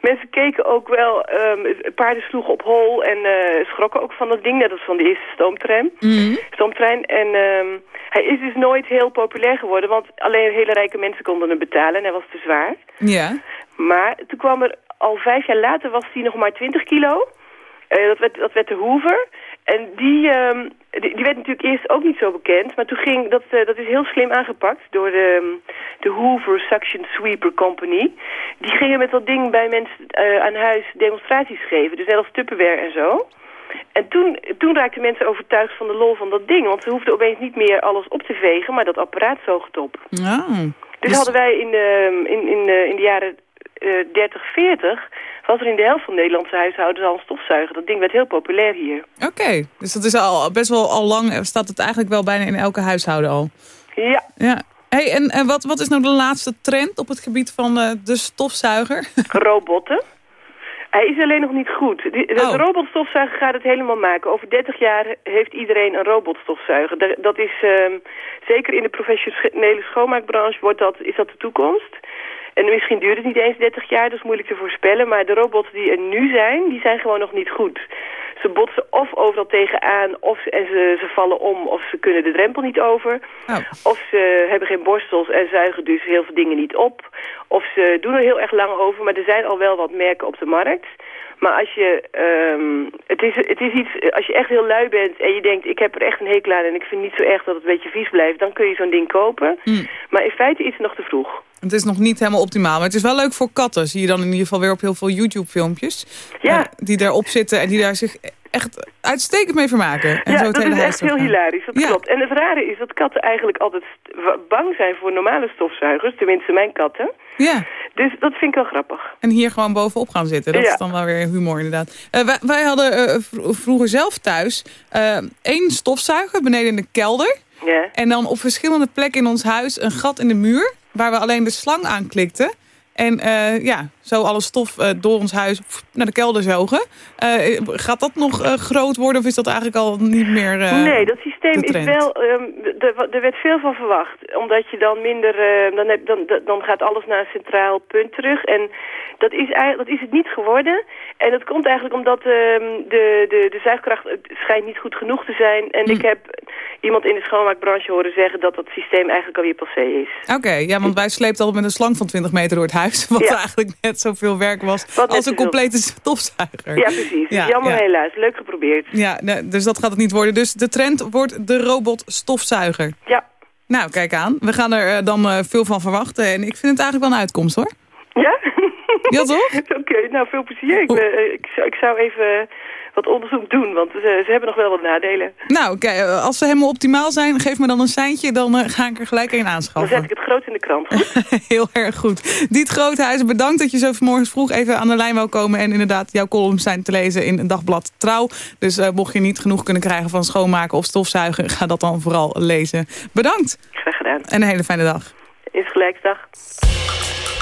Speaker 10: Mensen keken ook wel, ehm, paarden sloegen op hol en eh, schrokken ook van dat ding. Net als van de eerste stoomtram, stoomtrein. En ehm, hij is dus nooit heel populair geworden, want alleen hele rijke mensen konden hem betalen en hij was te zwaar.
Speaker 4: Ja.
Speaker 10: Maar toen kwam er, al vijf jaar later was hij nog maar 20 kilo. Eh, dat, werd, dat werd de Hoover. En die, ehm, die, die werd natuurlijk eerst ook niet zo bekend. Maar toen ging, dat, eh, dat is heel slim aangepakt door de, ehm, de Hoover Suction Sweeper Company. Die gingen met dat ding bij mensen eh, aan huis demonstraties geven. Dus net als Tupperware en zo. En toen, toen raakten mensen overtuigd van de lol van dat ding. Want ze hoefden opeens niet meer alles op te vegen, maar dat apparaat zoog het op.
Speaker 4: Ja.
Speaker 10: Dus hadden wij in de, in, in, de, in de jaren eh 30, 40... was er in de helft van de Nederlandse huishoudens al een stofzuiger. Dat ding werd heel populair hier.
Speaker 4: Oké, dus dat is al best wel al lang, eh, staat het eigenlijk wel bijna in elke huishouden al.
Speaker 10: Ja,
Speaker 4: Ja. Hey, en, en wat, wat is nou de laatste trend op het gebied van eh, de stofzuiger?
Speaker 10: robotten. Hij is alleen nog niet goed. De
Speaker 4: Oh.
Speaker 10: robotstofzuiger gaat het helemaal maken. Over 30 jaar heeft iedereen een robotstofzuiger. Da- Dat is ehm, zeker in de professionele schoonmaakbranche wordt dat, is dat de toekomst. En misschien duurt het niet eens 30 jaar, dat is moeilijk te voorspellen. Maar de robots die er nu zijn, die zijn gewoon nog niet goed. Ze botsen of overal tegenaan, of ze, en ze, ze vallen om, of ze kunnen de drempel niet over.
Speaker 4: Oh.
Speaker 10: Of ze hebben geen borstels en zuigen dus heel veel dingen niet op. Of ze doen er heel erg lang over, maar er zijn al wel wat merken op de markt. Maar als je, ehm, het, is, het is iets, als je echt heel lui bent en je denkt, ik heb er echt een hekel aan en ik vind het niet zo erg dat het een beetje vies blijft, dan kun je zo'n ding kopen.
Speaker 4: Hmm.
Speaker 10: Maar in feite is het nog te vroeg.
Speaker 4: Het is nog niet helemaal optimaal, maar het is wel leuk voor katten. Zie je dan in ieder geval weer op heel veel YouTube-filmpjes.
Speaker 10: Ja.
Speaker 4: eh, die daarop zitten en die daar zich echt uitstekend mee vermaken. En
Speaker 10: ja,
Speaker 4: zo het
Speaker 10: dat
Speaker 4: hele
Speaker 10: is echt heel hilarisch, dat
Speaker 4: Ja.
Speaker 10: klopt. En het rare is dat katten eigenlijk altijd bang zijn voor normale stofzuigers, tenminste mijn katten.
Speaker 4: Ja,
Speaker 10: Dus dat vind ik wel grappig.
Speaker 4: en hier gewoon bovenop gaan zitten. Dat
Speaker 10: Ja.
Speaker 4: is dan wel weer humor inderdaad. Eh, wij, wij hadden eh, vro- vroeger zelf thuis eh, één stofzuiger beneden in de kelder.
Speaker 10: Ja.
Speaker 4: En dan op verschillende plekken in ons huis een gat in de muur... waar we alleen de slang aanklikten. En eh, ja, zo alle stof eh, door ons huis naar de kelder zogen. Eh, gaat dat nog eh, groot worden of is dat eigenlijk al niet meer
Speaker 10: nee, dat systeem is wel... ehm, er er werd veel van verwacht. Omdat je dan minder... dan, heb, dan, dan- gaat alles naar een centraal punt terug. En dat is, dat is het niet geworden. En dat komt eigenlijk omdat ehm, de, de, de zuigkracht schijnt niet goed genoeg te zijn. En
Speaker 4: Hm.
Speaker 10: ik heb iemand in de schoonmaakbranche horen zeggen... dat dat systeem eigenlijk alweer passé is.
Speaker 4: Oké, ja, want wij sleepten altijd met een slang van 20 meter door het huis. Wat
Speaker 10: Ja.
Speaker 4: eigenlijk net zoveel werk was als een complete stofzuiger.
Speaker 10: Ja, precies.
Speaker 4: Ja,
Speaker 10: Jammer
Speaker 4: ja.
Speaker 10: helaas. Leuk geprobeerd.
Speaker 4: Ja, dus dat gaat het niet worden. Dus de trend wordt de robot-stofzuiger.
Speaker 10: Ja.
Speaker 4: Nou, kijk aan. We gaan er eh, dan eh, veel van verwachten. En ik vind het eigenlijk wel een uitkomst, hoor.
Speaker 10: Ja?
Speaker 4: Ja, toch?
Speaker 10: Oké, nou veel plezier. Ik, ben- eh, ik, zou, ik zou even wat onderzoek doen, want ze, ze hebben nog wel wat nadelen.
Speaker 4: Nou, eh, als ze helemaal optimaal zijn, geef me dan een seintje. Dan eh, ga ik er gelijk een
Speaker 10: Dan zet
Speaker 4: aanschaffen.
Speaker 10: ik het groot in de krant.
Speaker 4: Heel erg goed. Diet Groothuizen, bedankt dat je zo vanmorgens vroeg even aan de lijn wou komen. En inderdaad, jouw columns zijn te lezen in een dagblad Trouw. Dus eh, mocht je niet genoeg kunnen krijgen van schoonmaken of stofzuigen... ga dat dan vooral lezen. Bedankt
Speaker 10: Graag gedaan.
Speaker 4: en een hele fijne dag.
Speaker 10: Is gelijksdag.
Speaker 11: He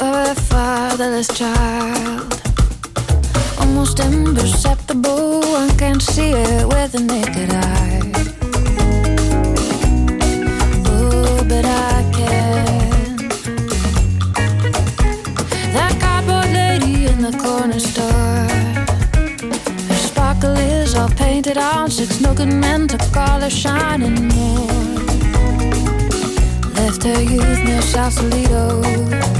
Speaker 11: a fatherless child. Almost imperceptible, one can't see it with the naked eye. Oh, but I can. That cardboard lady in the corner store. Her sparkle is all painted on six no good men to call her shining more. Left her youth near Sausalito.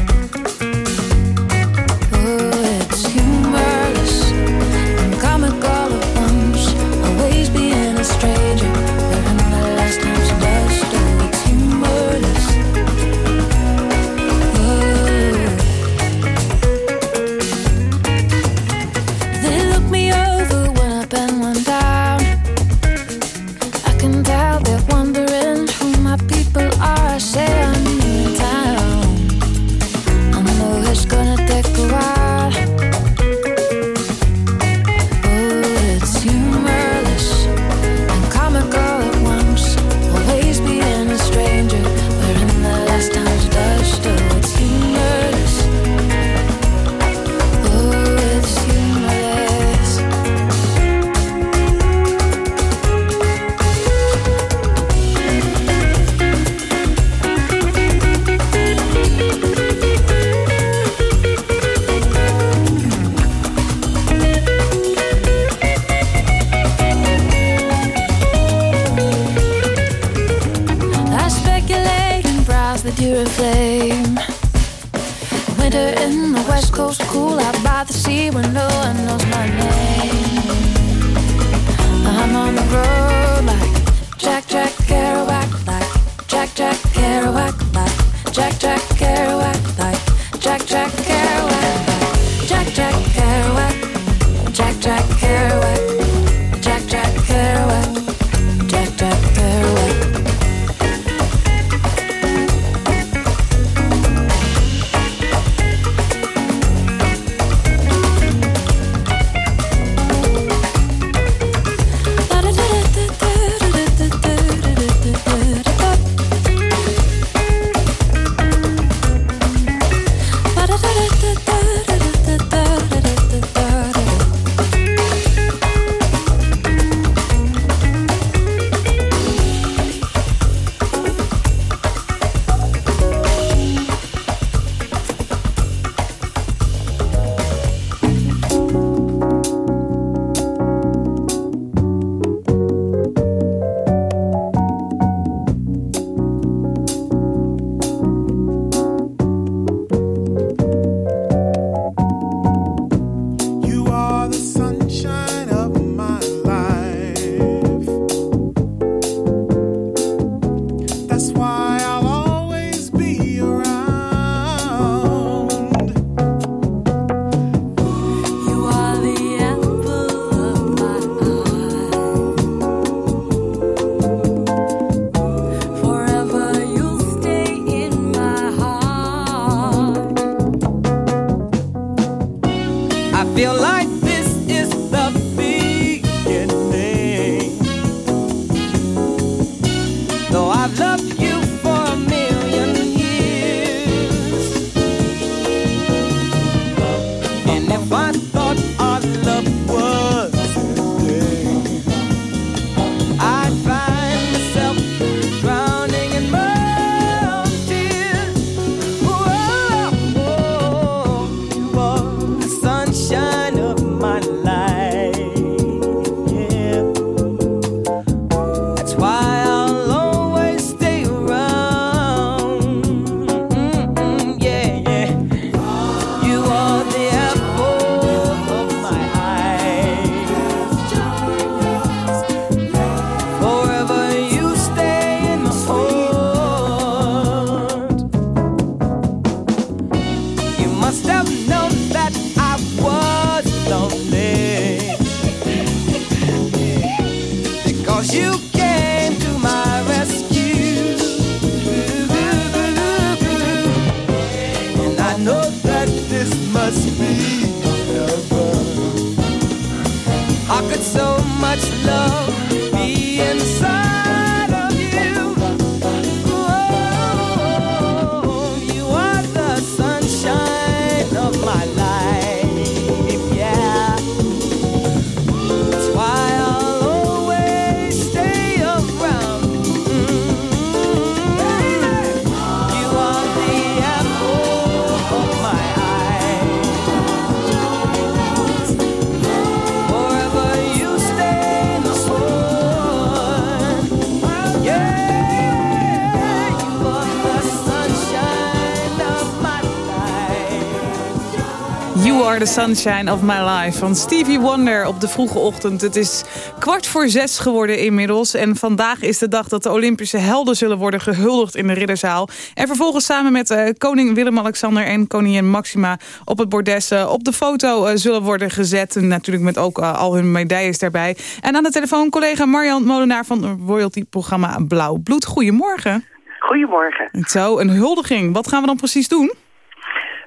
Speaker 4: The Sunshine of My Life van Stevie Wonder op de vroege ochtend. Het is kwart voor zes geworden inmiddels. En vandaag is de dag dat de Olympische helden zullen worden gehuldigd in de Ridderzaal. En vervolgens samen met uh, koning Willem-Alexander en koningin Maxima op het bordes uh, op de foto uh, zullen worden gezet. En natuurlijk met ook al hun medailles daarbij. En aan de telefoon collega Marjan Molenaar van het royalty-programma Blauw Bloed. Goedemorgen.
Speaker 12: Goedemorgen.
Speaker 4: Zo, een huldiging. Wat gaan we dan precies doen?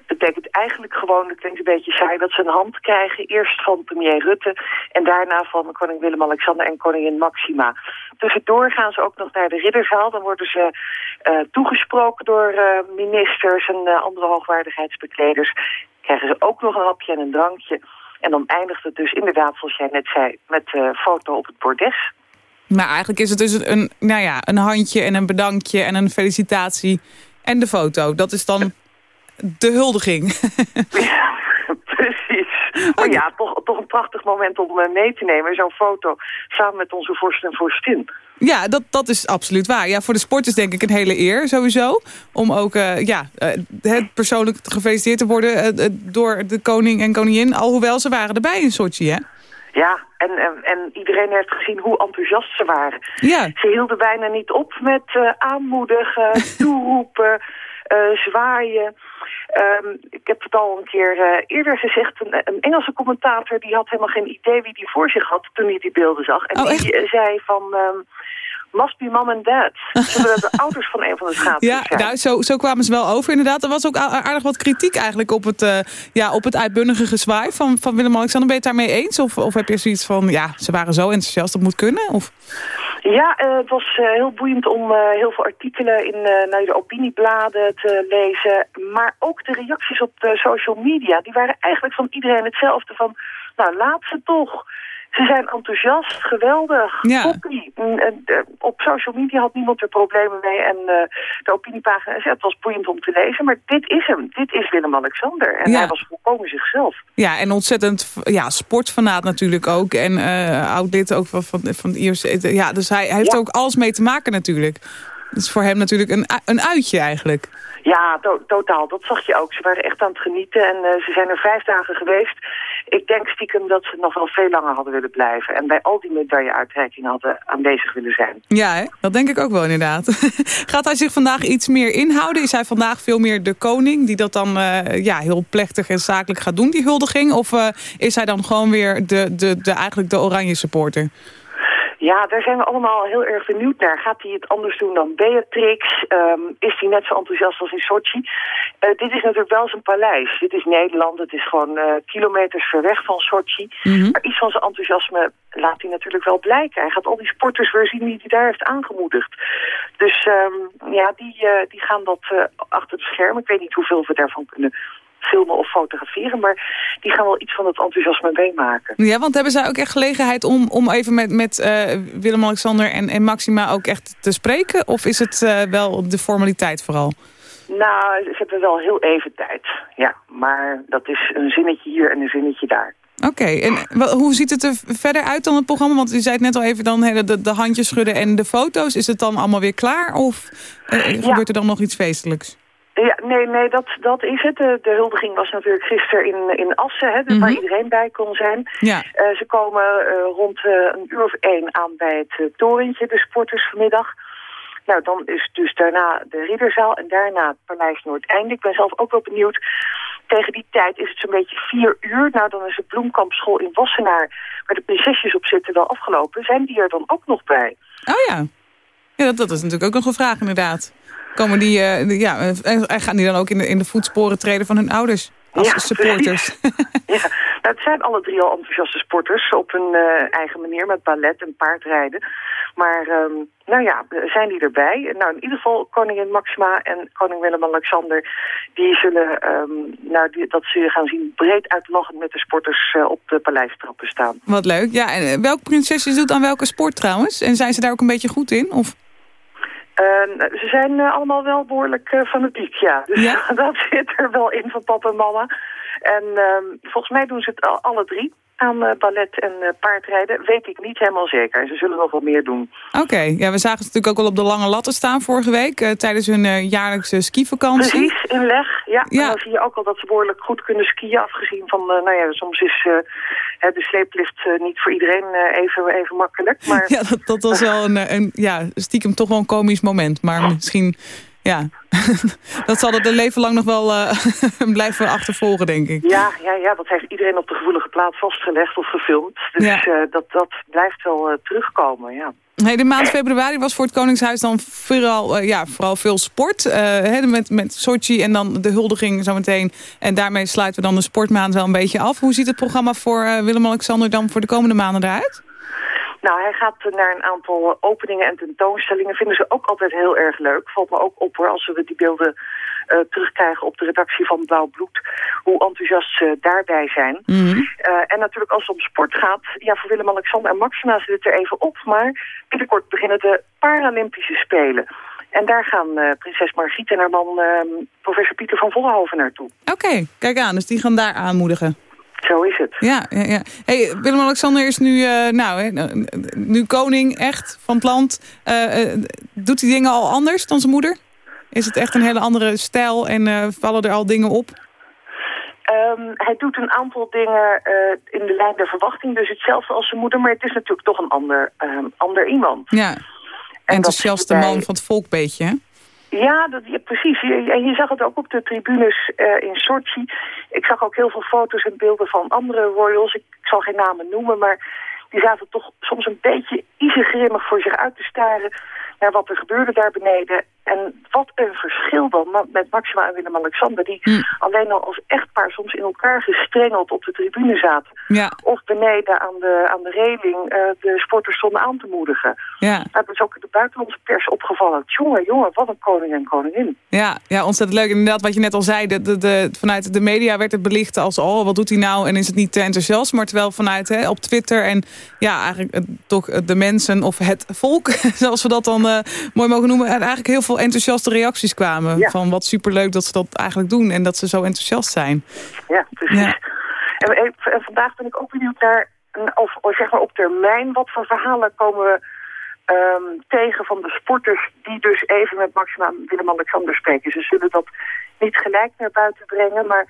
Speaker 12: Betekent eigenlijk gewoon, dat klinkt een beetje saai, dat ze een hand krijgen. Eerst van premier Rutte en daarna van koning Willem-Alexander en koningin Maxima. Tussendoor gaan ze ook nog naar de ridderzaal. Dan worden ze uh, toegesproken door uh, ministers en uh, andere hoogwaardigheidsbekleders. Krijgen ze ook nog een hapje en een drankje. En dan eindigt het dus inderdaad, zoals jij net zei, met foto op het bordes.
Speaker 4: Maar eigenlijk is het dus een, nou ja, een handje en een bedankje en een felicitatie en de foto. Dat is dan de huldiging.
Speaker 12: Ja, precies. Maar ja, toch, toch een prachtig moment om eh, mee te nemen. Zo'n foto samen met onze vorst en vorstin.
Speaker 4: Ja, dat, dat is absoluut waar. Ja, voor de sport is denk ik een hele eer sowieso. Om ook uh, ja, uh, persoonlijk gefeliciteerd te worden uh, door de koning en koningin. Alhoewel ze waren erbij in Sochi, hè?
Speaker 12: Ja, en, en, en, iedereen heeft gezien hoe enthousiast ze waren.
Speaker 4: Ja.
Speaker 12: Ze hielden bijna niet op met aanmoedigen, toeroepen, zwaaien. Um, ik heb het al een keer uh, eerder gezegd. Een, een, Engelse commentator die had helemaal geen idee wie die voor zich had toen hij die beelden zag. En
Speaker 4: oh,
Speaker 12: die zei van... Um, must be mom and dad. Zullen de ouders van een van de schaatsers
Speaker 4: ja,
Speaker 12: zijn.
Speaker 4: Nou, zo, zo kwamen ze wel over inderdaad. Er was ook aardig wat kritiek eigenlijk op het, uh, ja, op het uitbundige gezwaai van, van Willem-Alexander. Ben je het daarmee eens? Of, of heb je zoiets van, ja, ze waren zo enthousiast, dat moet kunnen? Of...
Speaker 12: Ja, uh, het was uh, heel boeiend om heel veel artikelen in naar de opiniebladen te lezen. Maar ook de reacties op de social media, die waren eigenlijk van iedereen hetzelfde. Van, nou laat ze toch. Ze zijn enthousiast, geweldig,
Speaker 4: ja.
Speaker 12: Poppy. Op social media had niemand er problemen mee. En de opiniepagina, het was boeiend om te lezen. Maar dit is hem. Dit is Willem-Alexander. En
Speaker 4: Ja.
Speaker 12: hij was volkomen zichzelf.
Speaker 4: Ja, en ontzettend ja, sportfanaat natuurlijk ook. En uh, oud-lid ook van, van, van het IOC. Ja, dus hij, hij heeft
Speaker 12: Ja.
Speaker 4: ook alles mee te maken natuurlijk. Dat is voor hem natuurlijk een, een uitje eigenlijk.
Speaker 12: Ja, to- totaal. Dat zag je ook. Ze waren echt aan het genieten en eh, ze zijn er vijf dagen geweest. Ik denk stiekem dat ze nog wel veel langer hadden willen blijven. En bij al die medailleuitreikingen hadden aanwezig willen zijn.
Speaker 4: Ja, hè? dat denk ik ook wel inderdaad. Gaat hij zich vandaag iets meer inhouden? Is hij vandaag veel meer de koning die dat dan eh, ja, heel plechtig en zakelijk gaat doen, die huldiging? Of eh, is hij dan gewoon weer de, de, de, eigenlijk de oranje supporter?
Speaker 12: Ja, daar zijn we allemaal heel erg benieuwd naar. Gaat hij het anders doen dan Beatrix? Ehm, is hij net zo enthousiast als in Sochi? Eh, dit is natuurlijk wel zijn paleis. Dit is Nederland. Het is gewoon eh, kilometers ver weg van Sochi. Maar iets van zijn enthousiasme laat hij natuurlijk wel blijken. Hij gaat al die sporters weer zien die hij daar heeft aangemoedigd. Dus ehm, ja, die, eh, die gaan dat achter het scherm. Ik weet niet hoeveel we daarvan kunnen filmen of fotograferen. Maar die gaan wel iets van het enthousiasme meemaken.
Speaker 4: Ja, want hebben zij ook echt gelegenheid om, om even met, met eh, Willem-Alexander en, en Maxima ook echt te spreken? Of is het eh, wel de formaliteit vooral?
Speaker 12: Nou, ze hebben wel heel even tijd. Ja, maar dat is een zinnetje hier en een zinnetje daar.
Speaker 4: Oké, en hoe ziet het er verder uit dan het programma? Want u zei het net al even, dan de, de handjes schudden en de foto's. Is het dan allemaal weer klaar? Of eh, gebeurt er dan nog iets feestelijks?
Speaker 12: Ja, nee, nee, dat, dat is het. De, de huldiging was natuurlijk gisteren in, in Assen, hè, dus waar iedereen bij kon zijn.
Speaker 4: Ja.
Speaker 12: Eh, ze komen eh, rond eh, een uur of één aan bij het torentje, de sporters vanmiddag. Nou, dan is dus daarna de Ridderzaal en daarna het Paleis Noordeinde. Ik ben zelf ook wel benieuwd. Tegen die tijd is het zo'n beetje vier uur. Nou, dan is het Bloemkampschool in Wassenaar, waar de prinsesjes op zitten, wel afgelopen. Zijn die er dan ook nog bij?
Speaker 4: Oh ja. Ja, dat, dat is natuurlijk ook nog een vraag inderdaad. Komen die, eh, ja, en gaan die dan ook in de, in de voetsporen treden van hun ouders? Als
Speaker 12: Ja,
Speaker 4: supporters.
Speaker 12: Ja, nou, het zijn alle drie al enthousiaste sporters op hun eh, eigen manier met ballet en paardrijden. Maar ehm, nou ja, zijn die erbij? Nou, in ieder geval koningin Maxima en koning Willem-Alexander... die zullen, ehm, nou, die, dat zul je gaan zien, breed uitlachen met de sporters eh, op de paleistrappen staan.
Speaker 4: Wat leuk. Ja, en welke prinsesjes doet aan welke sport trouwens? En zijn ze daar ook een beetje goed in? Of?
Speaker 12: Eh, ze zijn eh, allemaal wel behoorlijk eh, fanatiek, ja. Dus
Speaker 4: Ja?
Speaker 12: dat zit er wel in van papa en mama. En ehm, volgens mij doen ze het al- alle drie. Aan eh, ballet en eh, paardrijden, weet ik niet helemaal zeker. Ze zullen nog wel meer doen.
Speaker 4: Oké, ja, we zagen ze natuurlijk ook al op de lange latten staan vorige week... eh, tijdens hun eh, jaarlijkse skivakantie.
Speaker 12: Precies, in leg. Ja,
Speaker 4: Ja.
Speaker 12: En dan zie je ook al dat ze behoorlijk goed kunnen skiën. Afgezien van, nou ja, soms is hè, de sleeplift niet voor iedereen even, even makkelijk. Maar
Speaker 4: Ja, dat, dat was wel een, een, ja, stiekem toch wel een komisch moment. Maar misschien, ja, dat zal het een leven lang nog wel eh, blijven achtervolgen, denk ik.
Speaker 12: ja, ja, ja, dat heeft iedereen op de gevoelige plaats vastgelegd of gefilmd. Dus
Speaker 4: Ja.
Speaker 12: eh, dat, dat blijft wel eh, terugkomen, ja.
Speaker 4: Hey, de maand februari was voor het Koningshuis dan vooral, ja, vooral veel sport. hè, met, met Sochi en dan de huldiging zometeen. En daarmee sluiten we dan de sportmaand wel een beetje af. Hoe ziet het programma voor Willem-Alexander dan voor de komende maanden eruit?
Speaker 12: Nou, hij gaat naar een aantal openingen en tentoonstellingen. Vinden ze ook altijd heel erg leuk. Valt me ook op hoor, als we die beelden eh, terugkrijgen op de redactie van Blauw Bloed. Hoe enthousiast ze daarbij zijn.
Speaker 4: Mhm.
Speaker 12: Eh, en natuurlijk als het om sport gaat. Ja, voor Willem-Alexander en Maxima zit het er even op. Maar binnenkort beginnen de Paralympische Spelen. En daar gaan eh, prinses Margriet en haar man professor Pieter van Vollenhoven naartoe.
Speaker 4: Oké, kijk aan. Dus die gaan daar aanmoedigen.
Speaker 12: Zo is het.
Speaker 4: Ja, ja, ja. Hey, Willem-Alexander is nu, eh, nou, hè, nou, nu koning echt van het land. Eh, eh, doet hij dingen al anders dan zijn moeder? Is het echt een hele andere stijl en vallen er al dingen op?
Speaker 12: Ehm, hij doet een aantal dingen in de lijn der verwachting. Dus hetzelfde als zijn moeder. Maar het is natuurlijk toch een ander, ehm, ander iemand.
Speaker 4: Ja, enthousiaste
Speaker 12: bij-
Speaker 4: man van het volk beetje, hè?
Speaker 12: Ja, dat, ja, precies. Je- En je zag het ook op de tribunes eh, in Sochi. Ik zag ook heel veel foto's en beelden van andere royals. Ik, ik zal geen namen noemen, maar die zaten toch soms een beetje grimmig voor zich uit te staren naar wat er gebeurde daar beneden. En wat een verschil dan met Maxima en Willem-Alexander... die alleen al als echtpaar soms in elkaar gestrengeld op de tribune zaten.
Speaker 4: Ja,
Speaker 12: Of beneden aan de, aan de reling eh, de sporters stonden aan te moedigen.
Speaker 4: ja.
Speaker 12: Dat is ook in de buitenlandse pers opgevallen. Jongen, jongen, wat een koning en koningin.
Speaker 4: Ja, ja, ontzettend leuk. En Inderdaad, wat je net al zei, de, de, de- vanuit de media werd het belicht als... oh, wat doet hij nou? En is het niet te enthousiast? Maar terwijl vanuit hè, op Twitter en ja, eigenlijk eh, toch eh, de mensen of het volk... zoals we dat dan mooi mogen noemen... er eigenlijk heel veel enthousiaste reacties kwamen.
Speaker 12: Ja.
Speaker 4: Van wat superleuk dat ze dat eigenlijk doen en dat ze zo enthousiast zijn.
Speaker 12: Ja, precies.
Speaker 4: Ja.
Speaker 12: En, en- en vandaag ben ik ook benieuwd naar, of, of zeg maar op termijn, wat voor verhalen komen we ehm, tegen van de sporters die dus even met Maxima Willem-Alexander spreken. Ze zullen dat niet gelijk naar buiten brengen, maar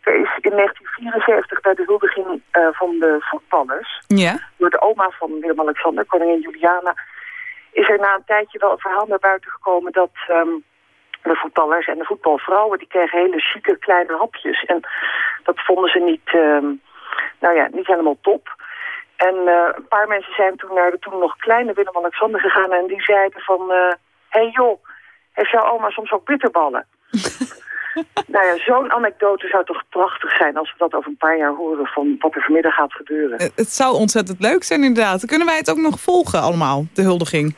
Speaker 12: er is in 1974 bij de huldiging eh, van de voetballers,
Speaker 4: Ja,
Speaker 12: door de oma van Willem-Alexander, koningin Juliana, is er na een tijdje wel een verhaal naar buiten gekomen dat ehm, de voetballers en de voetbalvrouwen, die kregen hele chique kleine hapjes. En dat vonden ze niet, ehm, nou ja, niet helemaal top. En eh, een paar mensen zijn toen naar de toen nog kleine Willem-Alexander gegaan en die zeiden van, hé hey joh, heeft jouw oma soms ook bitterballen? nou ja, zo'n anekdote zou toch prachtig zijn als we dat over een paar jaar horen van wat er vanmiddag gaat gebeuren.
Speaker 4: het, het zou ontzettend leuk zijn inderdaad. Kunnen wij het ook nog volgen allemaal, de huldiging?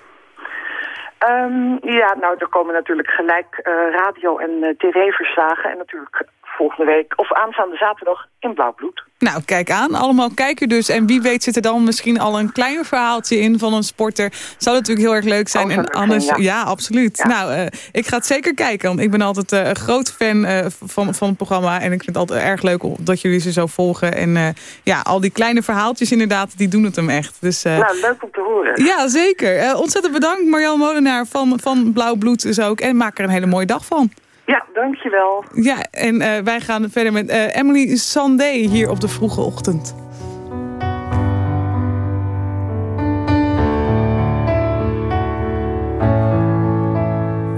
Speaker 12: Ehm, ja, nou, er komen natuurlijk gelijk eh, radio- en eh, tv-verslagen. En natuurlijk volgende week, of aanstaande zaterdag, in Blauwbloed.
Speaker 4: Nou, kijk aan. Allemaal kijken dus. En wie weet zit er dan misschien al een klein verhaaltje in van een sporter. Zou natuurlijk heel erg leuk zijn.
Speaker 12: Oh,
Speaker 4: en anders,
Speaker 12: zijn,
Speaker 4: ja.
Speaker 12: ja.
Speaker 4: absoluut.
Speaker 12: Ja.
Speaker 4: Nou, eh, ik ga het zeker kijken. Want ik ben altijd eh, een groot fan eh, van, van het programma. En ik vind het altijd erg leuk dat jullie ze zo volgen. En ja, al die kleine verhaaltjes inderdaad, die doen het hem echt. Dus,
Speaker 12: Nou, leuk om te horen.
Speaker 4: ja, zeker. Ontzettend bedankt Marjan Molenaar van, van Blauw Bloed dus ook. En maak er een hele mooie dag van.
Speaker 12: Ja, dankjewel.
Speaker 4: Ja, en eh, wij gaan verder met eh, Emily Sandé hier op de vroege ochtend.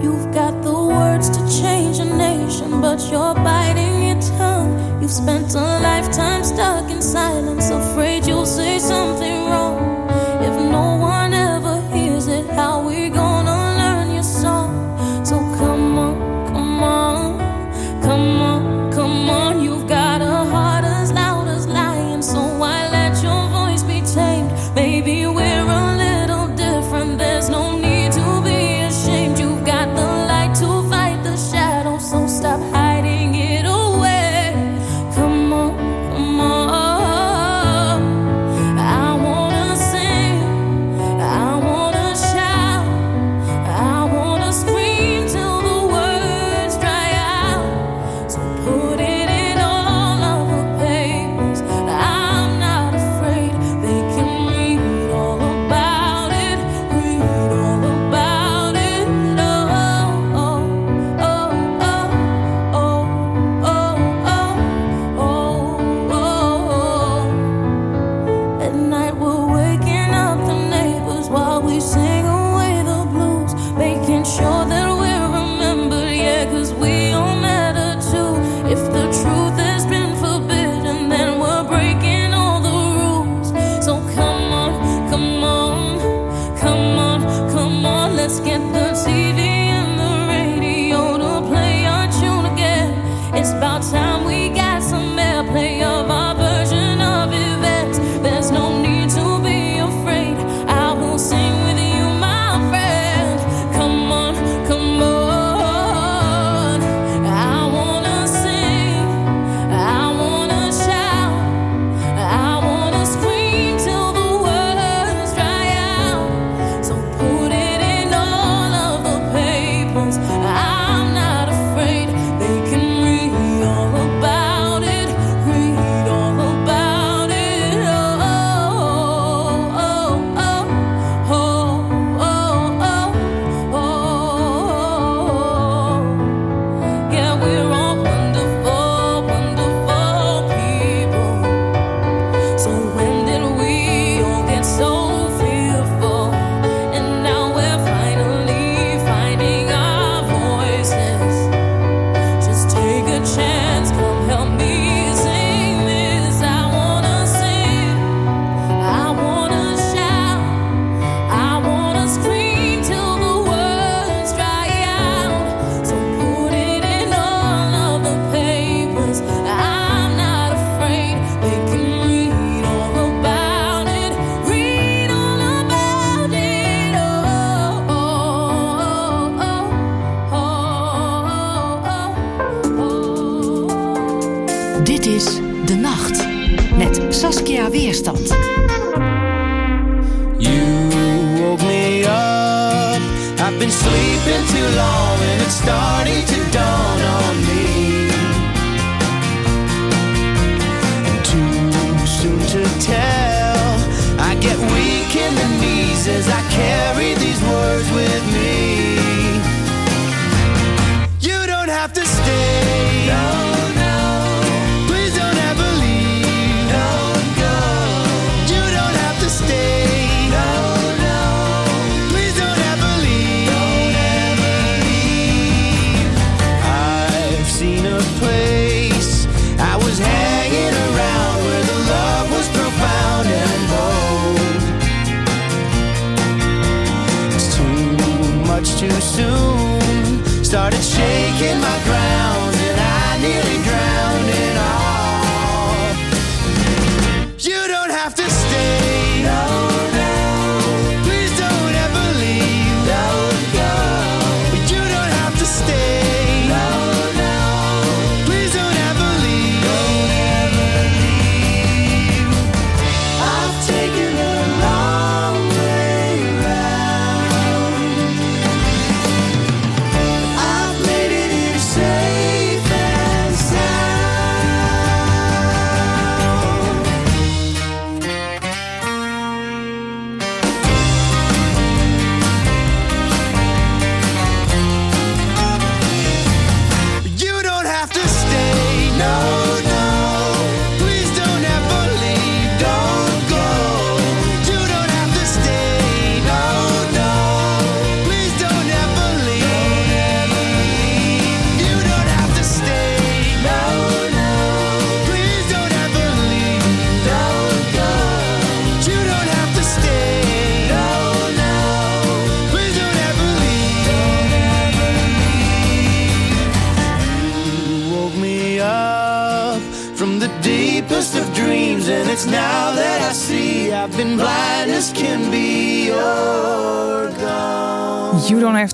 Speaker 11: You've got the words to change a nation, but you're biting your tongue. You've spent a lifetime stuck in silence, afraid you'll say something wrong. chance.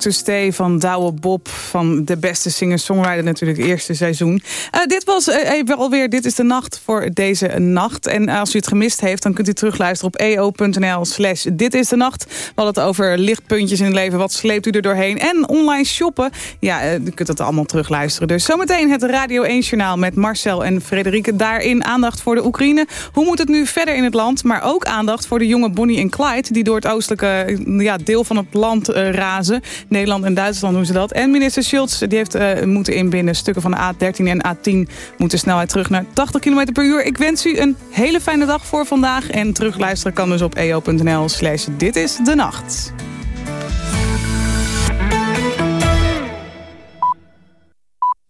Speaker 11: To
Speaker 13: Stay
Speaker 4: van Douwe Bob van de beste singer-songwriter natuurlijk eerste seizoen. Eh, dit was even alweer Dit is de Nacht voor deze nacht. En als u het gemist heeft, dan kunt u terugluisteren op eo.nl slash Dit is de Nacht. We hadden het over lichtpuntjes in het leven. Wat sleept u er doorheen? En online shoppen. Ja, u kunt het allemaal terugluisteren. Dus zometeen het Radio 1 Journaal met Marcel en Frederike. Daarin aandacht voor de Oekraïne. Hoe moet het nu verder in het land? Maar ook aandacht voor de jonge Bonnie en Clyde... die door het oostelijke ja, deel van het land razen. Nederland Duitsland doen ze dat. En minister Schultz die heeft uh, moeten inbinden. Stukken van de A13 en A10 moeten snelheid terug naar 80 km per uur. Ik wens u een hele fijne dag voor vandaag. En terugluisteren kan dus op eo.nl slash dit is de nacht.